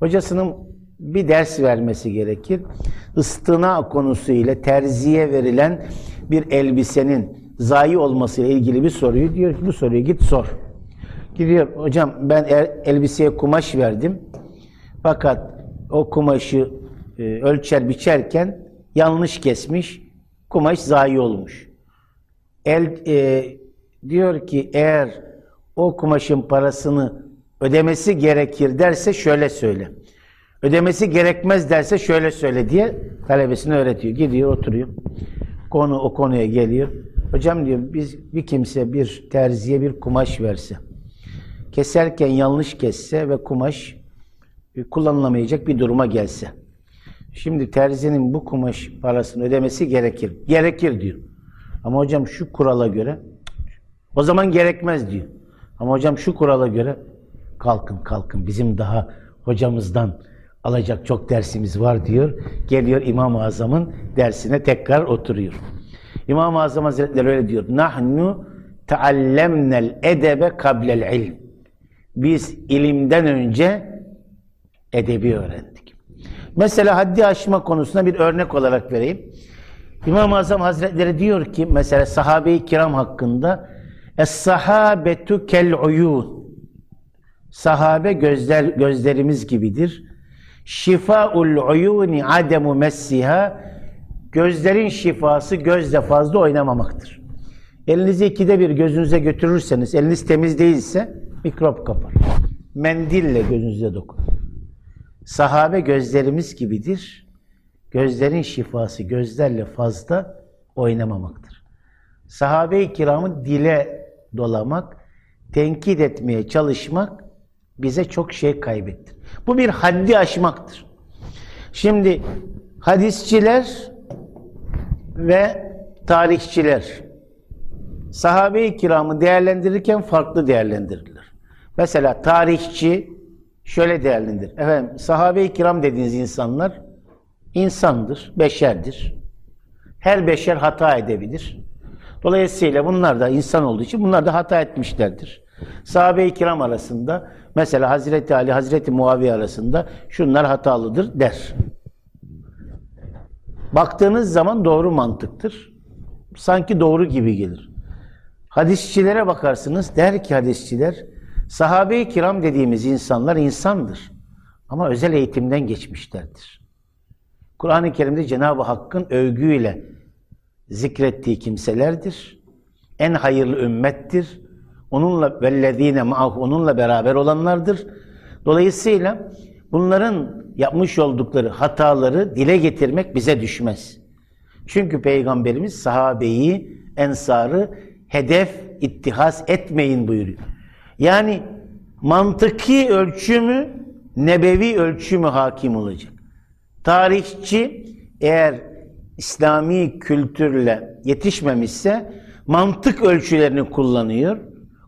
[SPEAKER 1] Hocasının bir ders vermesi gerekir. Istina konusu ile terziye verilen bir elbisenin zayi olması ile ilgili bir soruyu diyor ki bu soruyu git sor. Gidiyor hocam ben elbiseye kumaş verdim. Fakat o kumaşı e, ölçer biçerken yanlış kesmiş. Kumaş zayi olmuş. El e, diyor ki eğer o kumaşın parasını ödemesi gerekir derse şöyle söyle. Ödemesi gerekmez derse şöyle söyle diye talebesine öğretiyor. Gidiyor oturuyor. Konu o konuya geliyor. Hocam diyor biz bir kimse bir terziye bir kumaş verse keserken yanlış kesse ve kumaş e, kullanılamayacak bir duruma gelse. Şimdi terzinin bu kumaş parasını ödemesi gerekir. Gerekir diyor. Ama hocam şu kurala göre o zaman gerekmez diyor. Ama hocam şu kurala göre kalkın kalkın bizim daha hocamızdan alacak çok dersimiz var diyor. Geliyor İmam-ı Azam'ın dersine tekrar oturuyor. İmam-ı Azam Hazretleri öyle diyor. Nahnu teallemnel edebe kablel ilm. Biz ilimden önce edebi öğrendik. Mesela haddi aşma konusuna bir örnek olarak vereyim. İmam-ı Azam Hazretleri diyor ki mesela sahabe-i kiram hakkında Es-sahabetu kel-uyun Sahabe gözler, gözlerimiz gibidir. Şifaul uyuni ademu messiha Gözlerin şifası gözle fazla oynamamaktır. Elinizi ikide bir gözünüze götürürseniz, eliniz temiz değilse mikrop kapar. Mendille gözünüze dokun. Sahabe gözlerimiz gibidir. Gözlerin şifası gözlerle fazla oynamamaktır. Sahabe-i kiramı dile dolamak, tenkit etmeye çalışmak bize çok şey kaybettir. Bu bir haddi aşmaktır. Şimdi hadisçiler ve tarihçiler sahabe-i kiramı değerlendirirken farklı değerlendirdiler. Mesela tarihçi şöyle değerlendirir. Efendim sahabe-i kiram dediğiniz insanlar insandır, beşerdir. Her beşer hata edebilir. Dolayısıyla bunlar da insan olduğu için bunlar da hata etmişlerdir. Sahabe-i kiram arasında mesela Hazreti Ali, Hazreti Muaviye arasında şunlar hatalıdır der. Baktığınız zaman doğru mantıktır. Sanki doğru gibi gelir. Hadisçilere bakarsınız, der ki hadisçiler, sahabe-i kiram dediğimiz insanlar insandır. Ama özel eğitimden geçmişlerdir. Kur'an-ı Kerim'de Cenab-ı Hakk'ın övgüyle zikrettiği kimselerdir. En hayırlı ümmettir. Onunla vellezine ma'ah onunla beraber olanlardır. Dolayısıyla bunların yapmış oldukları hataları dile getirmek bize düşmez. Çünkü Peygamberimiz sahabeyi, ensarı hedef ittihas etmeyin buyuruyor. Yani mantıki ölçümü, nebevi ölçümü hakim olacak. Tarihçi eğer İslami kültürle yetişmemişse mantık ölçülerini kullanıyor.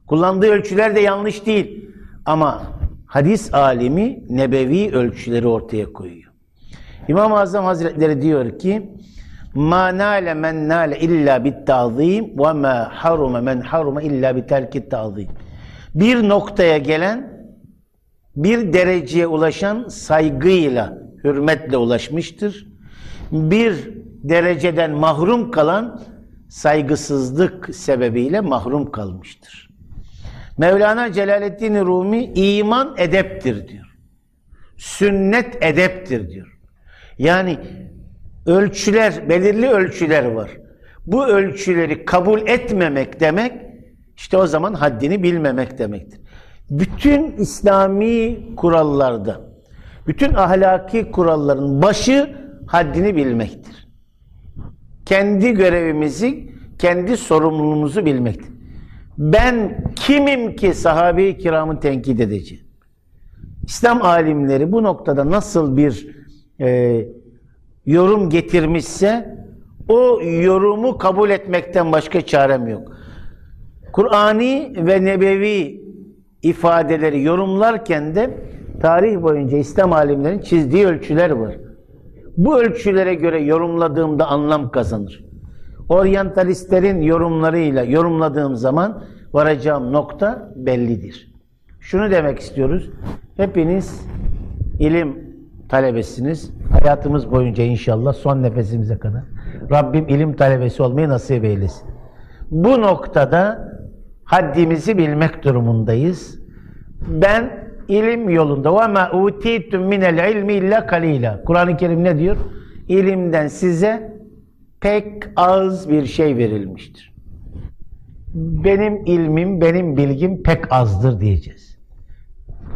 [SPEAKER 1] Kullandığı ölçüler de yanlış değil. Ama hadis alimi nebevi ölçüleri ortaya koyuyor. İmam-ı Azam Hazretleri diyor ki مَا نَالَ مَنْ نَالَ اِلَّا بِالتَّعْظِيمِ وَمَا حَرُمَ مَنْ حَرُمَ اِلَّا بِتَرْكِ التَّعْظِيمِ bir noktaya gelen, bir dereceye ulaşan saygıyla, hürmetle ulaşmıştır. Bir dereceden mahrum kalan saygısızlık sebebiyle mahrum kalmıştır. Mevlana Celaleddin Rumi iman edeptir diyor. Sünnet edeptir diyor. Yani ölçüler, belirli ölçüler var. Bu ölçüleri kabul etmemek demek, işte o zaman haddini bilmemek demektir. Bütün İslami kurallarda, bütün ahlaki kuralların başı haddini bilmektir. Kendi görevimizi, kendi sorumluluğumuzu bilmektir. Ben kimim ki sahabe-i kiramı tenkit edeceğim? İslam alimleri bu noktada nasıl bir e, yorum getirmişse o yorumu kabul etmekten başka çarem yok. Kur'ani ve nebevi ifadeleri yorumlarken de tarih boyunca İslam alimlerinin çizdiği ölçüler var. Bu ölçülere göre yorumladığımda anlam kazanır. Oryantalistlerin yorumlarıyla yorumladığım zaman varacağım nokta bellidir. Şunu demek istiyoruz. Hepiniz ilim talebesiniz. Hayatımız boyunca inşallah son nefesimize kadar. Rabbim ilim talebesi olmayı nasip eylesin. Bu noktada haddimizi bilmek durumundayız. Ben ilim yolunda ve ma utitum minel ilmi illa kalila. Kur'an-ı Kerim ne diyor? İlimden size pek az bir şey verilmiştir. Benim ilmim, benim bilgim pek azdır diyeceğiz.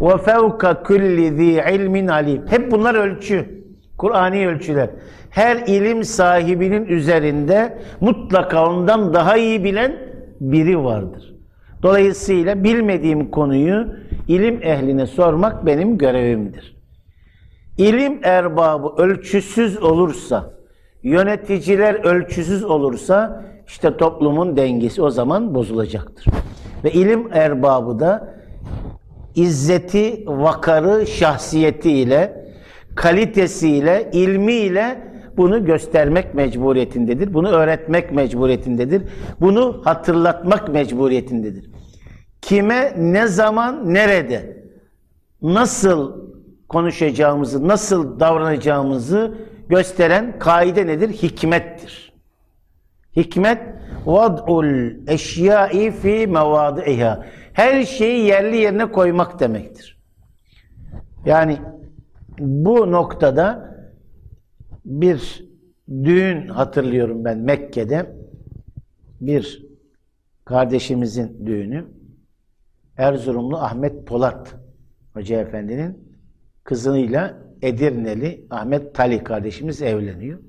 [SPEAKER 1] Ve fevka kulli zi ilmin alim. Hep bunlar ölçü. Kur'ani ölçüler. Her ilim sahibinin üzerinde mutlaka ondan daha iyi bilen biri vardır. Dolayısıyla bilmediğim konuyu ilim ehline sormak benim görevimdir. İlim erbabı ölçüsüz olursa, yöneticiler ölçüsüz olursa işte toplumun dengesi o zaman bozulacaktır. Ve ilim erbabı da izzeti, vakarı, şahsiyetiyle, kalitesiyle, ilmiyle bunu göstermek mecburiyetindedir. Bunu öğretmek mecburiyetindedir. Bunu hatırlatmak mecburiyetindedir. Kime, ne zaman, nerede, nasıl konuşacağımızı, nasıl davranacağımızı gösteren kaide nedir? Hikmettir. Hikmet vad'ul eşyai fi mevadi'iha. Her şeyi yerli yerine koymak demektir. Yani bu noktada bir düğün hatırlıyorum ben Mekke'de. Bir kardeşimizin düğünü. Erzurumlu Ahmet Polat Hoca Efendi'nin kızıyla Edirneli Ahmet Tali kardeşimiz evleniyor.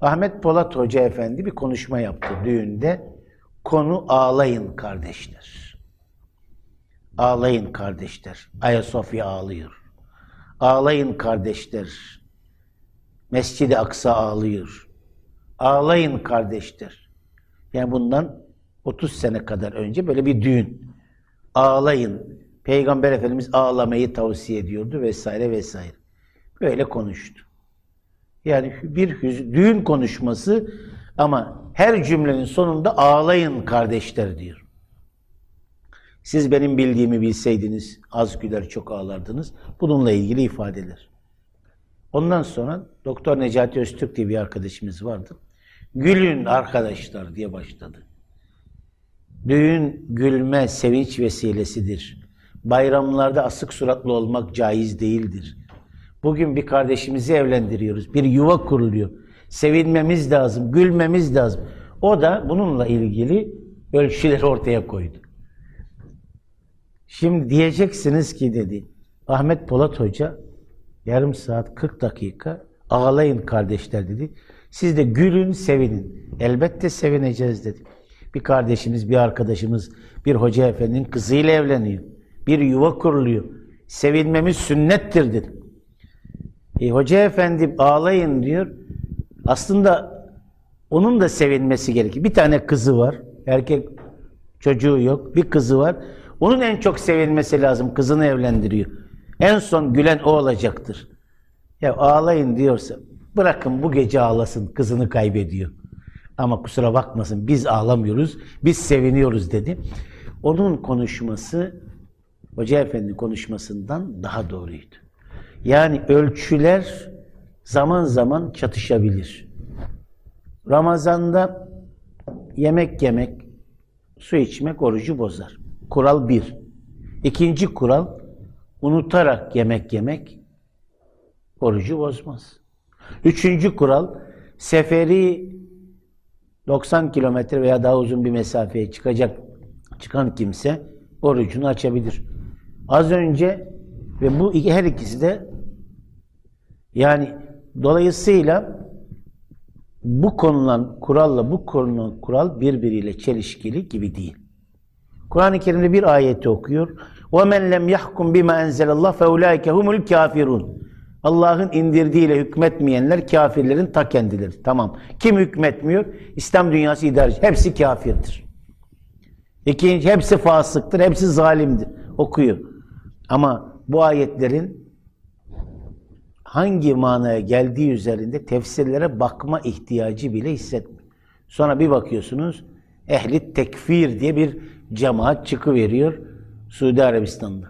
[SPEAKER 1] Ahmet Polat Hoca Efendi bir konuşma yaptı düğünde. Konu ağlayın kardeşler. Ağlayın kardeşler. Ayasofya ağlıyor. Ağlayın kardeşler. Mescid-i Aksa ağlıyor. Ağlayın kardeşler. Yani bundan 30 sene kadar önce böyle bir düğün. Ağlayın. Peygamber Efendimiz ağlamayı tavsiye ediyordu vesaire vesaire. Böyle konuştu. Yani bir düğün konuşması ama her cümlenin sonunda ağlayın kardeşler diyor. Siz benim bildiğimi bilseydiniz az güler çok ağlardınız. Bununla ilgili ifadeler. Ondan sonra Doktor Necati Öztürk diye bir arkadaşımız vardı. Gülün arkadaşlar diye başladı. Düğün gülme, sevinç vesilesidir. Bayramlarda asık suratlı olmak caiz değildir. Bugün bir kardeşimizi evlendiriyoruz. Bir yuva kuruluyor. Sevinmemiz lazım, gülmemiz lazım. O da bununla ilgili ölçüleri ortaya koydu. Şimdi diyeceksiniz ki dedi, Ahmet Polat Hoca yarım saat 40 dakika ağlayın kardeşler dedi. Siz de gülün, sevinin. Elbette sevineceğiz dedi. Bir kardeşimiz, bir arkadaşımız, bir hoca efendinin kızıyla evleniyor. Bir yuva kuruluyor. Sevinmemiz sünnettir dedi. E, hoca efendi ağlayın diyor. Aslında onun da sevinmesi gerekir. Bir tane kızı var. Erkek çocuğu yok. Bir kızı var. Onun en çok sevinmesi lazım. Kızını evlendiriyor. En son gülen o olacaktır. Ya ağlayın diyorsa bırakın bu gece ağlasın. Kızını kaybediyor. Ama kusura bakmasın biz ağlamıyoruz. Biz seviniyoruz dedi. Onun konuşması Hoca Efendi konuşmasından daha doğruydu. Yani ölçüler zaman zaman çatışabilir. Ramazanda yemek yemek, su içmek orucu bozar. Kural bir. İkinci kural, unutarak yemek yemek orucu bozmaz. Üçüncü kural, seferi 90 kilometre veya daha uzun bir mesafeye çıkacak çıkan kimse orucunu açabilir. Az önce ve bu her ikisi de yani dolayısıyla bu konulan kuralla bu konulan kural birbiriyle çelişkili gibi değil. Kur'an-ı Kerim'de bir ayeti okuyor. وَمَنْ لَمْ يَحْكُمْ بِمَا أَنْزَلَ اللّٰهِ فَاُولَٰئِكَ هُمُ الْكَافِرُونَ Allah'ın indirdiğiyle hükmetmeyenler kafirlerin ta kendileri. Tamam. Kim hükmetmiyor? İslam dünyası idareci. Hepsi kafirdir. İkinci, hepsi fasıktır, hepsi zalimdir. Okuyor. Ama bu ayetlerin hangi manaya geldiği üzerinde tefsirlere bakma ihtiyacı bile hissetmiyor. Sonra bir bakıyorsunuz ehli tekfir diye bir cemaat çıkıveriyor Suudi Arabistan'da.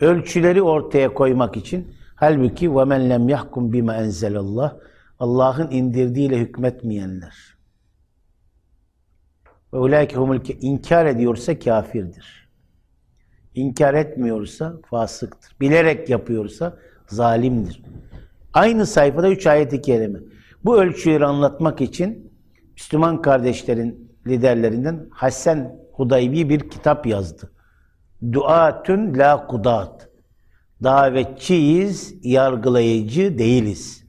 [SPEAKER 1] Ölçüleri ortaya koymak için halbuki ve men lem yahkum bima enzelallah Allah'ın indirdiğiyle hükmetmeyenler. Ve ulaike humul inkar ediyorsa kafirdir. İnkar etmiyorsa fasıktır. Bilerek yapıyorsa zalimdir. Aynı sayfada 3 ayet-i kerime. Bu ölçüleri anlatmak için Müslüman kardeşlerin liderlerinden Hasan Hudaybi bir kitap yazdı. Duatün la kudat. Davetçiyiz, yargılayıcı değiliz.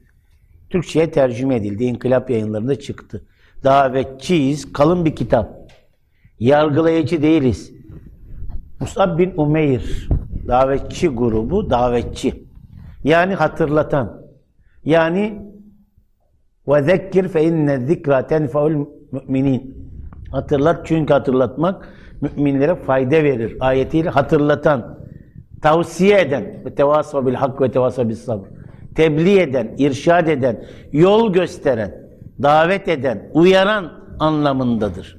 [SPEAKER 1] Türkçe'ye tercüme edildi. İnkılap yayınlarında çıktı. Davetçiyiz, kalın bir kitap. Yargılayıcı değiliz. Musab bin Umeyr, davetçi grubu, davetçi. Yani hatırlatan. Yani ve zekkir fe inne zikra tenfaul müminin. Hatırlat çünkü hatırlatmak müminlere fayda verir. Ayetiyle hatırlatan, tavsiye eden ve tevasa bil hak ve tevasa bis sabr. Tebliğ eden, irşad eden, yol gösteren, davet eden, uyaran anlamındadır.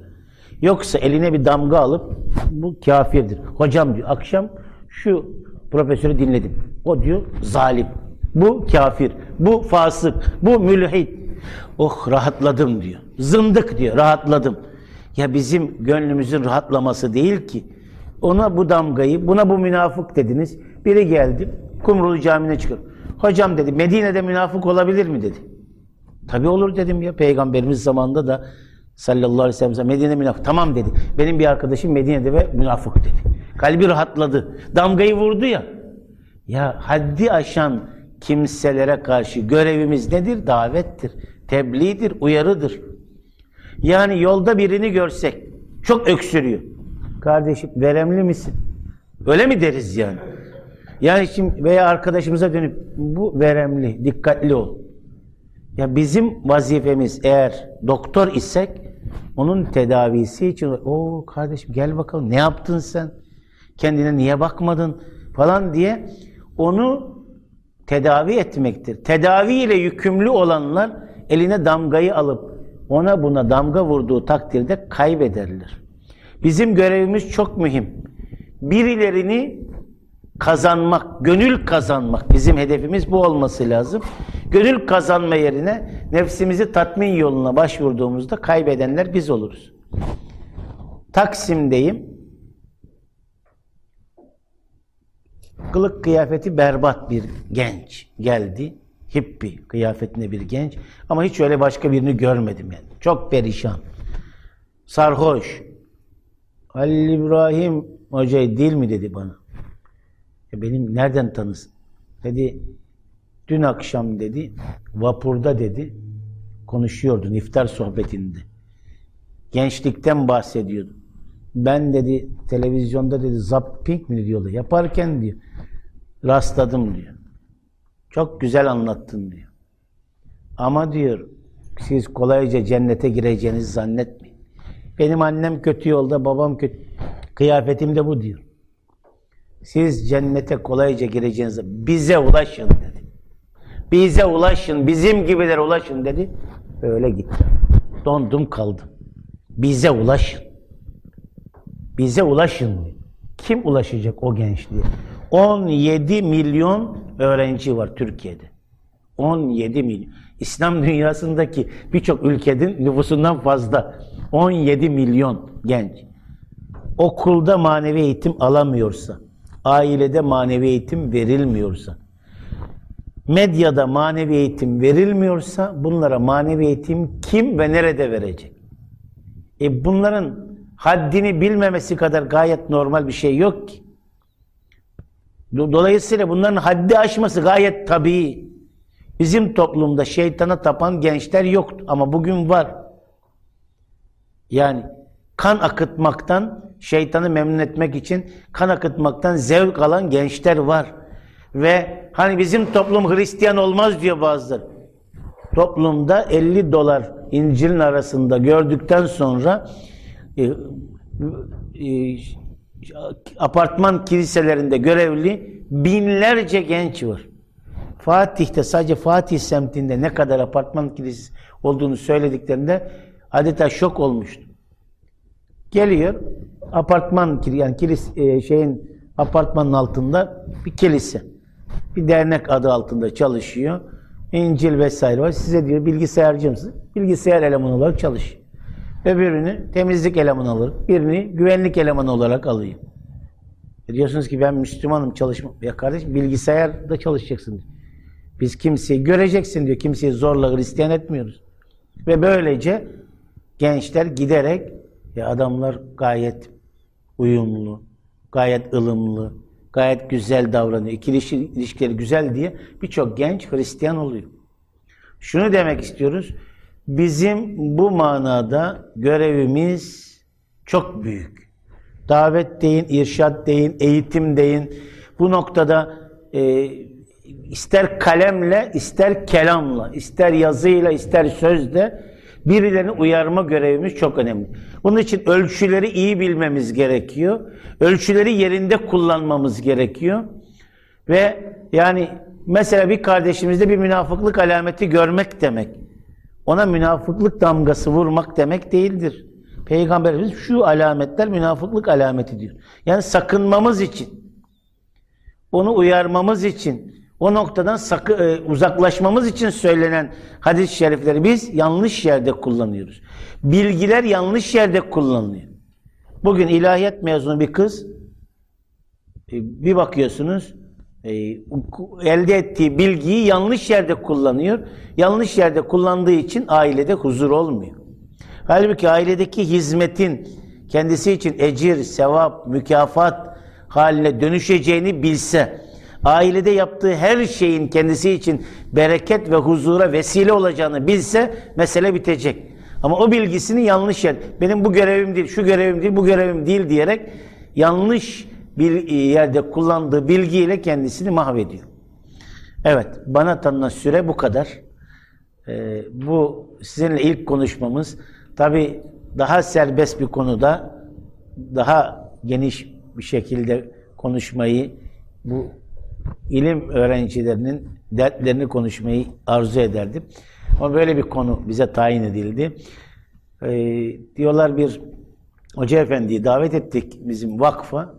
[SPEAKER 1] Yoksa eline bir damga alıp bu kafirdir. Hocam diyor akşam şu profesörü dinledim. O diyor zalim. Bu kafir. Bu fasık. Bu mülhid. Oh rahatladım diyor. Zındık diyor. Rahatladım. Ya bizim gönlümüzün rahatlaması değil ki. Ona bu damgayı, buna bu münafık dediniz. Biri geldi, Kumrulu Camii'ne çıkıyor. Hocam dedi, Medine'de münafık olabilir mi dedi. Tabii olur dedim ya. Peygamberimiz zamanında da sallallahu aleyhi ve sellem Medine münafık. Tamam dedi. Benim bir arkadaşım Medine'de ve münafık dedi. Kalbi rahatladı. Damgayı vurdu ya. Ya haddi aşan kimselere karşı görevimiz nedir? Davettir, tebliğdir, uyarıdır. Yani yolda birini görsek çok öksürüyor. Kardeşim veremli misin? Öyle mi deriz yani? Yani şimdi veya arkadaşımıza dönüp bu veremli, dikkatli ol. Ya bizim vazifemiz eğer doktor isek onun tedavisi için o kardeşim gel bakalım ne yaptın sen? Kendine niye bakmadın falan diye onu tedavi etmektir. Tedavi ile yükümlü olanlar eline damgayı alıp ona buna damga vurduğu takdirde kaybederler. Bizim görevimiz çok mühim. Birilerini kazanmak, gönül kazanmak bizim hedefimiz bu olması lazım. Gönül kazanma yerine nefsimizi tatmin yoluna başvurduğumuzda kaybedenler biz oluruz. Taksim'deyim. Kılık kıyafeti berbat bir genç geldi. Hippi kıyafetinde bir genç. Ama hiç öyle başka birini görmedim yani. Çok perişan. Sarhoş. Halil İbrahim Hoca'yı değil mi dedi bana. Ya benim nereden tanısın? Dedi dün akşam dedi vapurda dedi konuşuyordun iftar sohbetinde. Gençlikten bahsediyordu. Ben dedi televizyonda dedi zapping mi diyorlar yaparken diyor rastladım diyor. Çok güzel anlattın diyor. Ama diyor siz kolayca cennete gireceğinizi zannetmeyin. Benim annem kötü yolda, babam kötü. Kıyafetim de bu diyor. Siz cennete kolayca gireceğinizi bize ulaşın dedi. Bize ulaşın, bizim gibiler ulaşın dedi. Öyle gitti. Dondum kaldım. Bize ulaşın. Bize ulaşın. Kim ulaşacak o gençliğe? 17 milyon öğrenci var Türkiye'de. 17 milyon. İslam dünyasındaki birçok ülkenin nüfusundan fazla. 17 milyon genç. Okulda manevi eğitim alamıyorsa, ailede manevi eğitim verilmiyorsa, medyada manevi eğitim verilmiyorsa bunlara manevi eğitim kim ve nerede verecek? E bunların haddini bilmemesi kadar gayet normal bir şey yok ki. Dolayısıyla bunların haddi aşması gayet tabii. Bizim toplumda şeytana tapan gençler yoktu ama bugün var. Yani kan akıtmaktan, şeytanı memnun etmek için kan akıtmaktan zevk alan gençler var. Ve hani bizim toplum Hristiyan olmaz diyor bazıları. Toplumda 50 dolar İncil'in arasında gördükten sonra e, e, apartman kiliselerinde görevli binlerce genç var. Fatih'te sadece Fatih semtinde ne kadar apartman kilisesi olduğunu söylediklerinde adeta şok olmuştu. Geliyor apartman yani kilis e, şeyin apartmanın altında bir kilise. Bir dernek adı altında çalışıyor. İncil vesaire var. Size diyor bilgisayarcı mısın? Bilgisayar elemanı olarak çalışıyor. Öbürünü temizlik elemanı olarak, birini güvenlik elemanı olarak alıyor. E diyorsunuz ki ben Müslümanım çalışma. Ya kardeşim bilgisayarda çalışacaksın diyor. Biz kimseyi göreceksin diyor. Kimseyi zorla Hristiyan etmiyoruz. Ve böylece gençler giderek ya adamlar gayet uyumlu, gayet ılımlı, gayet güzel davranıyor. İkili ilişkileri güzel diye birçok genç Hristiyan oluyor. Şunu demek istiyoruz. Bizim bu manada görevimiz çok büyük. Davet deyin, irşat deyin, eğitim deyin. Bu noktada e, ister kalemle, ister kelamla, ister yazıyla, ister sözle birilerini uyarma görevimiz çok önemli. Bunun için ölçüleri iyi bilmemiz gerekiyor. Ölçüleri yerinde kullanmamız gerekiyor. Ve yani mesela bir kardeşimizde bir münafıklık alameti görmek demek. Ona münafıklık damgası vurmak demek değildir. Peygamberimiz şu alametler münafıklık alameti diyor. Yani sakınmamız için, onu uyarmamız için, o noktadan sakı, e, uzaklaşmamız için söylenen hadis-i şerifleri biz yanlış yerde kullanıyoruz. Bilgiler yanlış yerde kullanılıyor. Bugün ilahiyat mezunu bir kız e, bir bakıyorsunuz elde ettiği bilgiyi yanlış yerde kullanıyor. Yanlış yerde kullandığı için ailede huzur olmuyor. Halbuki ailedeki hizmetin kendisi için ecir, sevap, mükafat haline dönüşeceğini bilse, ailede yaptığı her şeyin kendisi için bereket ve huzura vesile olacağını bilse mesele bitecek. Ama o bilgisini yanlış yer. Benim bu görevim değil, şu görevim değil, bu görevim değil diyerek yanlış bir yerde kullandığı bilgiyle kendisini mahvediyor. Evet, bana tanınan süre bu kadar. Ee, bu sizinle ilk konuşmamız. Tabi daha serbest bir konuda daha geniş bir şekilde konuşmayı bu ilim öğrencilerinin dertlerini konuşmayı arzu ederdim. Ama böyle bir konu bize tayin edildi. Ee, diyorlar bir hoca efendiyi davet ettik bizim vakfa.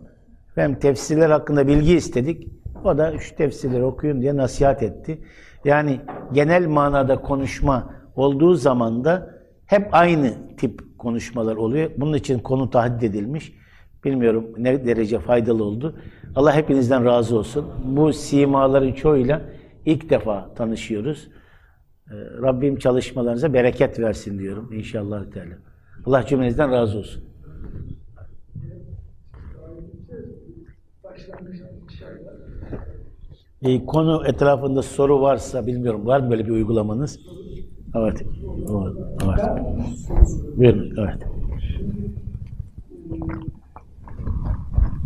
[SPEAKER 1] Hem tefsirler hakkında bilgi istedik. O da şu tefsirleri okuyun diye nasihat etti. Yani genel manada konuşma olduğu zaman da hep aynı tip konuşmalar oluyor. Bunun için konu tahdit edilmiş. Bilmiyorum ne derece faydalı oldu. Allah hepinizden razı olsun. Bu simaların çoğuyla ilk defa tanışıyoruz. Ee, Rabbim çalışmalarınıza bereket versin diyorum inşallah. Teala. Allah cümlenizden razı olsun. E, konu etrafında soru varsa bilmiyorum var mı böyle bir uygulamanız? Evet. Evet. Buyurun. Evet.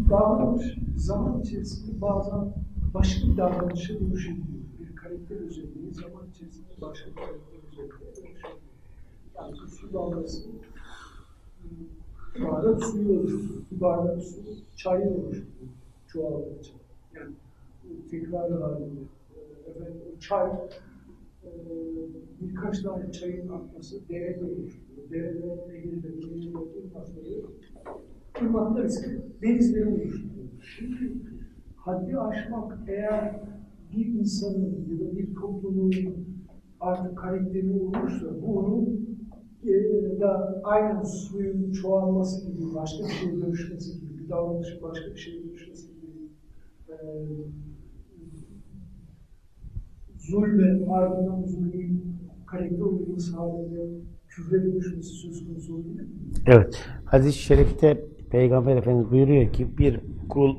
[SPEAKER 2] Davranış zaman içerisinde bazen başka bir davranışa dönüşebiliyor. Bir karakter özelliği zaman içerisinde başka bir karakter özelliğe dönüşebiliyor. Yani su damlası bardak suyu oluşturuyor. Bir bardak su çayı oluşturuyor. Çoğaldıkça. Yani tekrar halinde. Efendim, çay e, birkaç tane çayın akması derede oluşturuyor. Derede Ege'de, Ege'de ırmakları, ırmaklar ise denizleri oluşturuyor. Şimdi haddi aşmak eğer bir insanın ya da bir toplumun artık karakterini olursa bu onun e, da aynen suyun çoğalması gibi, başka bir şeye dönüşmesi gibi, bir davranış başka bir şeye dönüşmesi zulme, ardından zulmün karakter olması halinde küfre dönüşmesi söz konusu mi?
[SPEAKER 1] Evet. Hadis-i şerifte Peygamber Efendimiz buyuruyor ki bir kul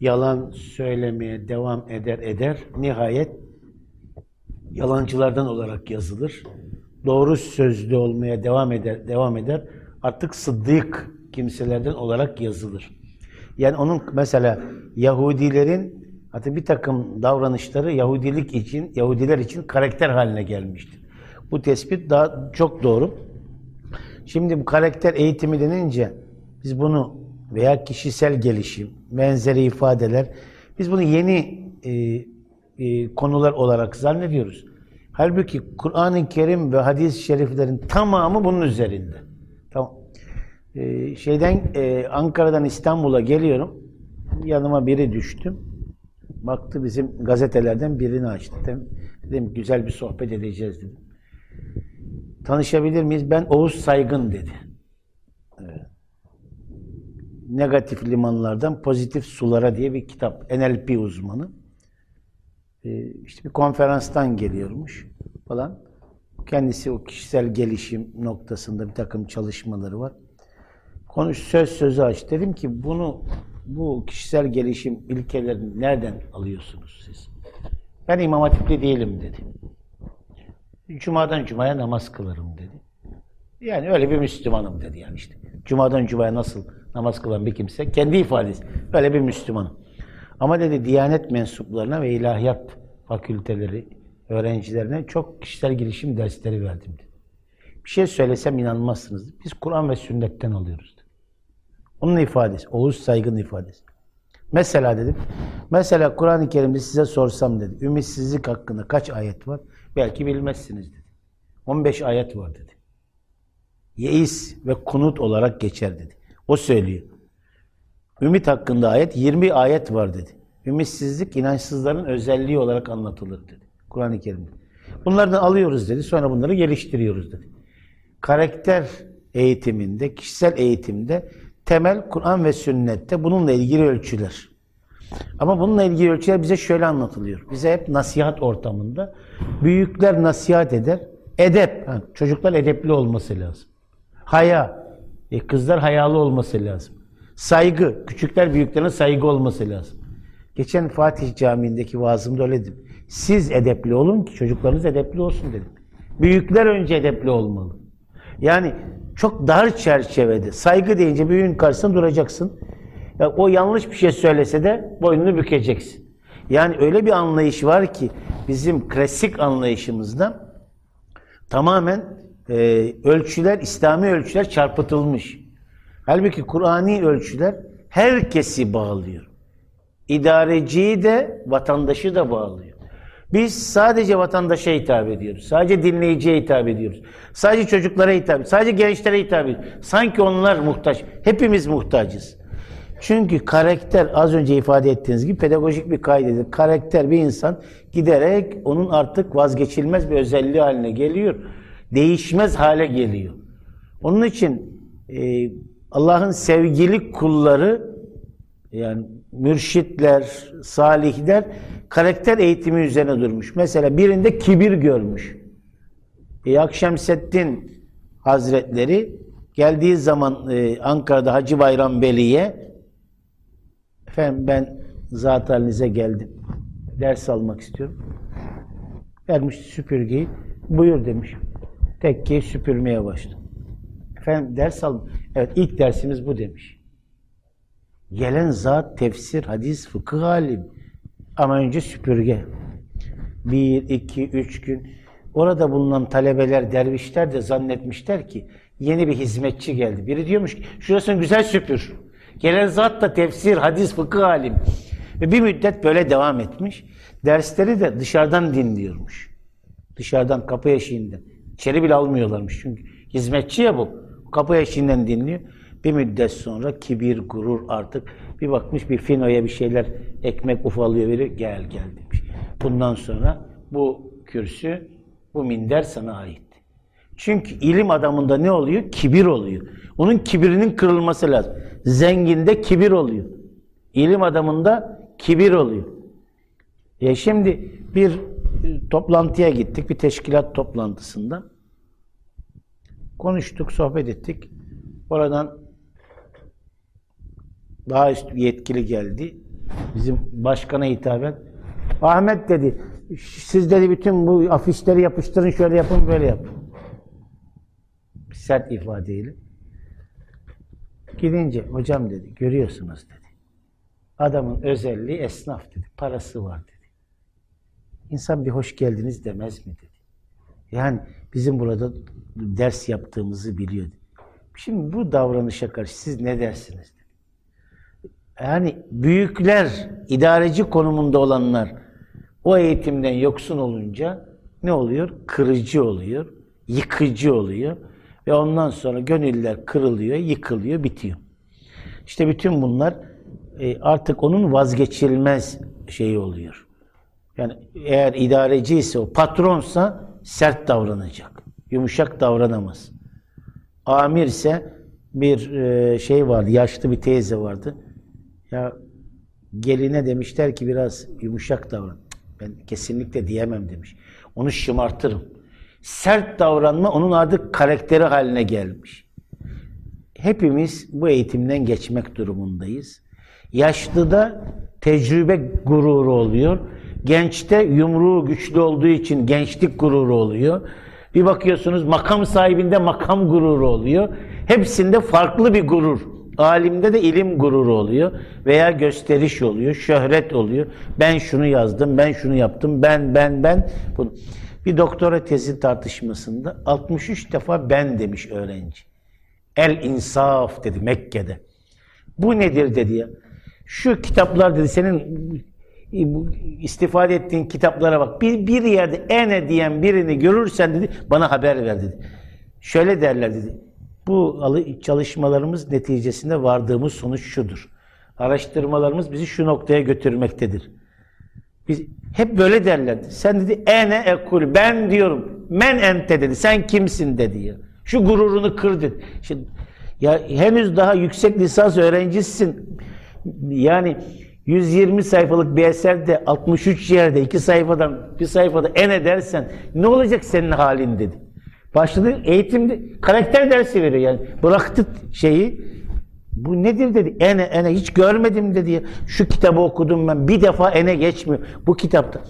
[SPEAKER 1] yalan söylemeye devam eder eder. Nihayet yalancılardan olarak yazılır. Doğru sözlü olmaya devam eder, devam eder. Artık sıddık kimselerden olarak yazılır. Yani onun mesela Yahudilerin hatta bir takım davranışları Yahudilik için, Yahudiler için karakter haline gelmiştir. Bu tespit daha çok doğru. Şimdi bu karakter eğitimi denince biz bunu veya kişisel gelişim, benzeri ifadeler Biz bunu yeni e, e, konular olarak zannediyoruz. Halbuki Kur'an-ı Kerim ve hadis-i şeriflerin tamamı bunun üzerinde. Tamam. E, şeyden e, Ankara'dan İstanbul'a geliyorum. Yanıma biri düştü. Baktı bizim gazetelerden birini açtı. Dedim, dedim güzel bir sohbet edeceğiz dedim. Tanışabilir miyiz? Ben Oğuz Saygın dedi. Negatif limanlardan pozitif sulara diye bir kitap. NLP uzmanı. Ee, işte bir konferanstan geliyormuş falan. Kendisi o kişisel gelişim noktasında bir takım çalışmaları var. Konuş söz sözü aç. Dedim ki bunu bu kişisel gelişim ilkelerini nereden alıyorsunuz siz? Ben İmam Hatipli değilim dedi. Cumadan Cuma'ya namaz kılarım dedi. Yani öyle bir Müslümanım dedi yani işte. Cumadan Cuma'ya nasıl namaz kılan bir kimse kendi ifadesi. Öyle bir Müslümanım. Ama dedi Diyanet mensuplarına ve ilahiyat fakülteleri öğrencilerine çok kişisel gelişim dersleri verdim dedi. Bir şey söylesem inanmazsınız. Biz Kur'an ve sünnetten alıyoruz. Onun ifadesi, Oğuz Saygın ifadesi. Mesela dedim, mesela Kur'an-ı Kerim'de size sorsam dedi, ümitsizlik hakkında kaç ayet var? Belki bilmezsiniz dedi. 15 ayet var dedi. Yeis ve kunut olarak geçer dedi. O söylüyor. Ümit hakkında ayet 20 ayet var dedi. Ümitsizlik inançsızların özelliği olarak anlatılır dedi. Kur'an-ı Kerim'de. Bunlardan alıyoruz dedi. Sonra bunları geliştiriyoruz dedi. Karakter eğitiminde, kişisel eğitimde temel Kur'an ve sünnette bununla ilgili ölçüler. Ama bununla ilgili ölçüler bize şöyle anlatılıyor. Bize hep nasihat ortamında. Büyükler nasihat eder. Edep. Ha, çocuklar edepli olması lazım. Haya. E, kızlar hayalı olması lazım. Saygı. Küçükler büyüklerine saygı olması lazım. Geçen Fatih Camii'ndeki vaazımda öyle dedim. Siz edepli olun ki çocuklarınız edepli olsun dedim. Büyükler önce edepli olmalı. Yani çok dar çerçevede saygı deyince büyüğün karşısında duracaksın. Ya o yanlış bir şey söylese de boynunu bükeceksin. Yani öyle bir anlayış var ki bizim klasik anlayışımızda tamamen e, ölçüler, İslami ölçüler çarpıtılmış. Halbuki Kur'ani ölçüler herkesi bağlıyor. İdareciyi de, vatandaşı da bağlıyor. Biz sadece vatandaşa hitap ediyoruz. Sadece dinleyiciye hitap ediyoruz. Sadece çocuklara hitap ediyoruz. Sadece gençlere hitap ediyoruz. Sanki onlar muhtaç. Hepimiz muhtacız. Çünkü karakter az önce ifade ettiğiniz gibi pedagojik bir kaydedir. Karakter bir insan giderek onun artık vazgeçilmez bir özelliği haline geliyor. Değişmez hale geliyor. Onun için e, Allah'ın sevgili kulları yani mürşitler, salihler karakter eğitimi üzerine durmuş. Mesela birinde kibir görmüş. E, Akşemseddin Hazretleri geldiği zaman e, Ankara'da Hacı Bayram Veli'ye efendim ben zat halinize geldim. Ders almak istiyorum. Vermiş süpürgeyi. Buyur demiş. Tekkeyi süpürmeye başladı. Efendim ders al. Evet ilk dersimiz bu demiş. Gelen zat tefsir, hadis, fıkıh alim. Ama önce süpürge. Bir, iki, üç gün. Orada bulunan talebeler, dervişler de zannetmişler ki yeni bir hizmetçi geldi. Biri diyormuş ki şurasını güzel süpür. Gelen zat da tefsir, hadis, fıkıh alim. Ve bir müddet böyle devam etmiş. Dersleri de dışarıdan dinliyormuş. Dışarıdan, kapı eşiğinden. İçeri bile almıyorlarmış çünkü. Hizmetçi ya bu. Kapı eşiğinden dinliyor. Bir müddet sonra kibir, gurur artık bir bakmış bir finoya bir şeyler ekmek ufalıyor veriyor. Gel gel demiş. Bundan sonra bu kürsü, bu minder sana ait. Çünkü ilim adamında ne oluyor? Kibir oluyor. Onun kibirinin kırılması lazım. Zenginde kibir oluyor. İlim adamında kibir oluyor. Ya şimdi bir toplantıya gittik, bir teşkilat toplantısında. Konuştuk, sohbet ettik. Oradan daha üst yetkili geldi. Bizim başkana hitaben. Ahmet dedi, siz dedi bütün bu afişleri yapıştırın, şöyle yapın, böyle yapın. Sert ifadeyle. Gidince, hocam dedi, görüyorsunuz dedi. Adamın özelliği esnaf dedi, parası var dedi. İnsan bir hoş geldiniz demez mi dedi. Yani bizim burada ders yaptığımızı biliyor. Şimdi bu davranışa karşı siz ne dersiniz? Yani büyükler, idareci konumunda olanlar o eğitimden yoksun olunca ne oluyor? Kırıcı oluyor, yıkıcı oluyor ve ondan sonra gönüller kırılıyor, yıkılıyor, bitiyor. İşte bütün bunlar e, artık onun vazgeçilmez şeyi oluyor. Yani eğer idareci ise o patronsa sert davranacak. Yumuşak davranamaz. Amirse bir e, şey vardı, yaşlı bir teyze vardı. Ya geline demişler ki biraz yumuşak davran. Ben kesinlikle diyemem demiş. Onu şımartırım. Sert davranma onun artık karakteri haline gelmiş. Hepimiz bu eğitimden geçmek durumundayız. Yaşlıda tecrübe gururu oluyor. Gençte yumruğu güçlü olduğu için gençlik gururu oluyor. Bir bakıyorsunuz makam sahibinde makam gururu oluyor. Hepsinde farklı bir gurur. Alimde de ilim gururu oluyor veya gösteriş oluyor, şöhret oluyor. Ben şunu yazdım, ben şunu yaptım, ben, ben, ben. Bir doktora tezi tartışmasında 63 defa ben demiş öğrenci. El insaf dedi Mekke'de. Bu nedir dedi ya. Şu kitaplar dedi senin istifade ettiğin kitaplara bak. Bir, bir yerde ene diyen birini görürsen dedi bana haber ver dedi. Şöyle derler dedi. Bu çalışmalarımız neticesinde vardığımız sonuç şudur. Araştırmalarımız bizi şu noktaya götürmektedir. Biz hep böyle derlerdi. Sen dedi ene ekul ben diyorum. Men ente dedi. Sen kimsin dedi ya. Şu gururunu kır. Şimdi, ya henüz daha yüksek lisans öğrencisisin. Yani 120 sayfalık bir eserde 63 yerde iki sayfadan bir sayfada ene dersen ne olacak senin halin dedi. Başladı eğitimde karakter dersi veriyor yani. Bıraktı şeyi. Bu nedir dedi. Ene ene hiç görmedim dedi. Şu kitabı okudum ben. Bir defa ene geçmiyor. Bu kitapta.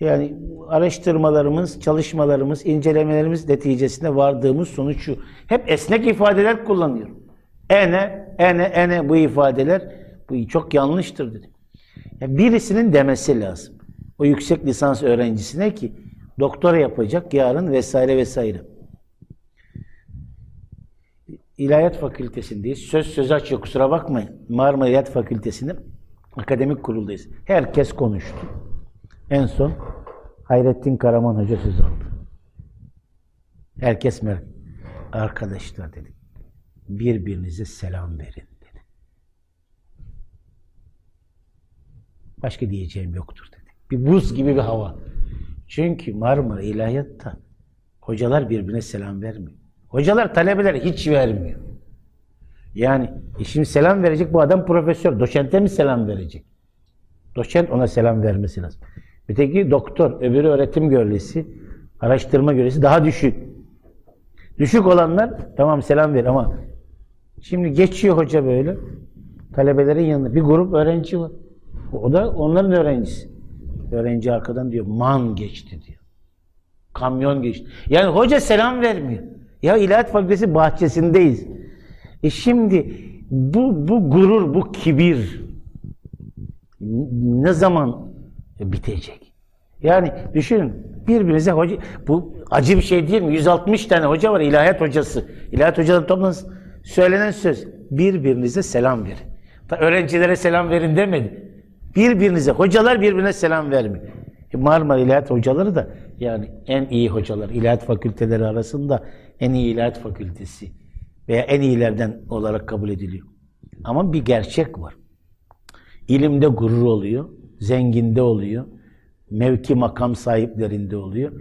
[SPEAKER 1] Yani araştırmalarımız, çalışmalarımız, incelemelerimiz neticesinde vardığımız sonuç şu. Hep esnek ifadeler kullanıyor. Ene, ene, ene bu ifadeler bu çok yanlıştır dedi. Yani birisinin demesi lazım. O yüksek lisans öğrencisine ki doktora yapacak yarın vesaire vesaire. İlahiyat Fakültesindeyiz. Söz söz açıyor kusura bakmayın. Marmara İlahiyat Fakültesi'nde akademik kuruldayız. Herkes konuştu. En son Hayrettin Karaman Hoca söz aldı. Herkes merak. Arkadaşlar dedi. Birbirinize selam verin dedi. Başka diyeceğim yoktur dedi. Bir buz gibi bir hava. Çünkü Marmara İlahiyat'ta hocalar birbirine selam vermiyor. Hocalar talebelere hiç vermiyor. Yani e şimdi selam verecek bu adam profesör. Doçente mi selam verecek? Doçent ona selam vermesi lazım. Öteki doktor, öbürü öğretim görevlisi, araştırma görevlisi daha düşük. Düşük olanlar tamam selam ver ama şimdi geçiyor hoca böyle talebelerin yanında bir grup öğrenci var. O da onların öğrencisi. Öğrenci arkadan diyor man geçti diyor. Kamyon geçti. Yani hoca selam vermiyor. Ya İlahiyat Fakültesi bahçesindeyiz. E şimdi bu, bu gurur, bu kibir ne zaman bitecek? Yani düşünün birbirinize hoca, bu acı bir şey değil mi? 160 tane hoca var ilahiyat hocası. İlahiyat hocaları toplansın. Söylenen söz birbirinize selam verin. Ta öğrencilere selam verin demedi. Birbirinize, hocalar birbirine selam vermiyor. E Marmara İlahiyat hocaları da yani en iyi hocalar, ilahiyat fakülteleri arasında en iyi ilahiyat fakültesi veya en iyilerden olarak kabul ediliyor. Ama bir gerçek var. İlimde gurur oluyor, zenginde oluyor, mevki makam sahiplerinde oluyor.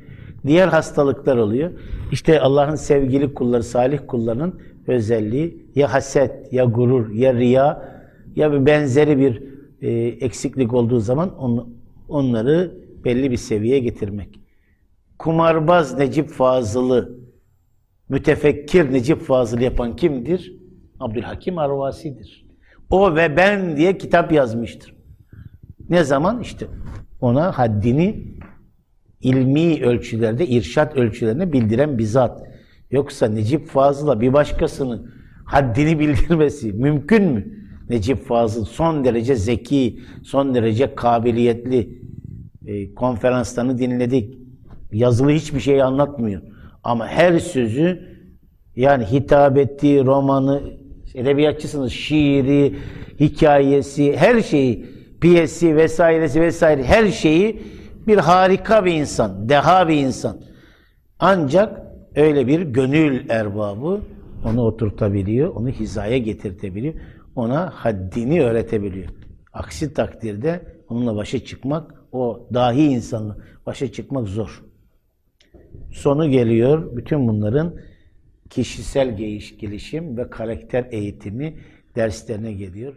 [SPEAKER 1] Diğer hastalıklar oluyor. İşte Allah'ın sevgili kulları, salih kullarının özelliği ya haset, ya gurur, ya riya, ya bir benzeri bir e, eksiklik olduğu zaman on, onları belli bir seviyeye getirmek. Kumarbaz Necip Fazıl'ı mütefekkir Necip Fazıl yapan kimdir? Abdülhakim Arvasi'dir. O ve ben diye kitap yazmıştır. Ne zaman? İşte ona haddini ilmi ölçülerde, irşat ölçülerine bildiren bir zat. Yoksa Necip Fazıl'a bir başkasının haddini bildirmesi mümkün mü? Necip Fazıl son derece zeki, son derece kabiliyetli. E, konferanslarını dinledik. Yazılı hiçbir şey anlatmıyor. Ama her sözü yani hitap ettiği romanı, edebiyatçısınız, şiiri, hikayesi, her şeyi, piyesi vesairesi vesaire her şeyi bir harika bir insan, deha bir insan. Ancak öyle bir gönül erbabı onu oturtabiliyor, onu hizaya getirtebiliyor, ona haddini öğretebiliyor. Aksi takdirde onunla başa çıkmak, o dahi insanla başa çıkmak zor. Sonu geliyor, bütün bunların kişisel geliş- gelişim ve karakter eğitimi derslerine geliyor.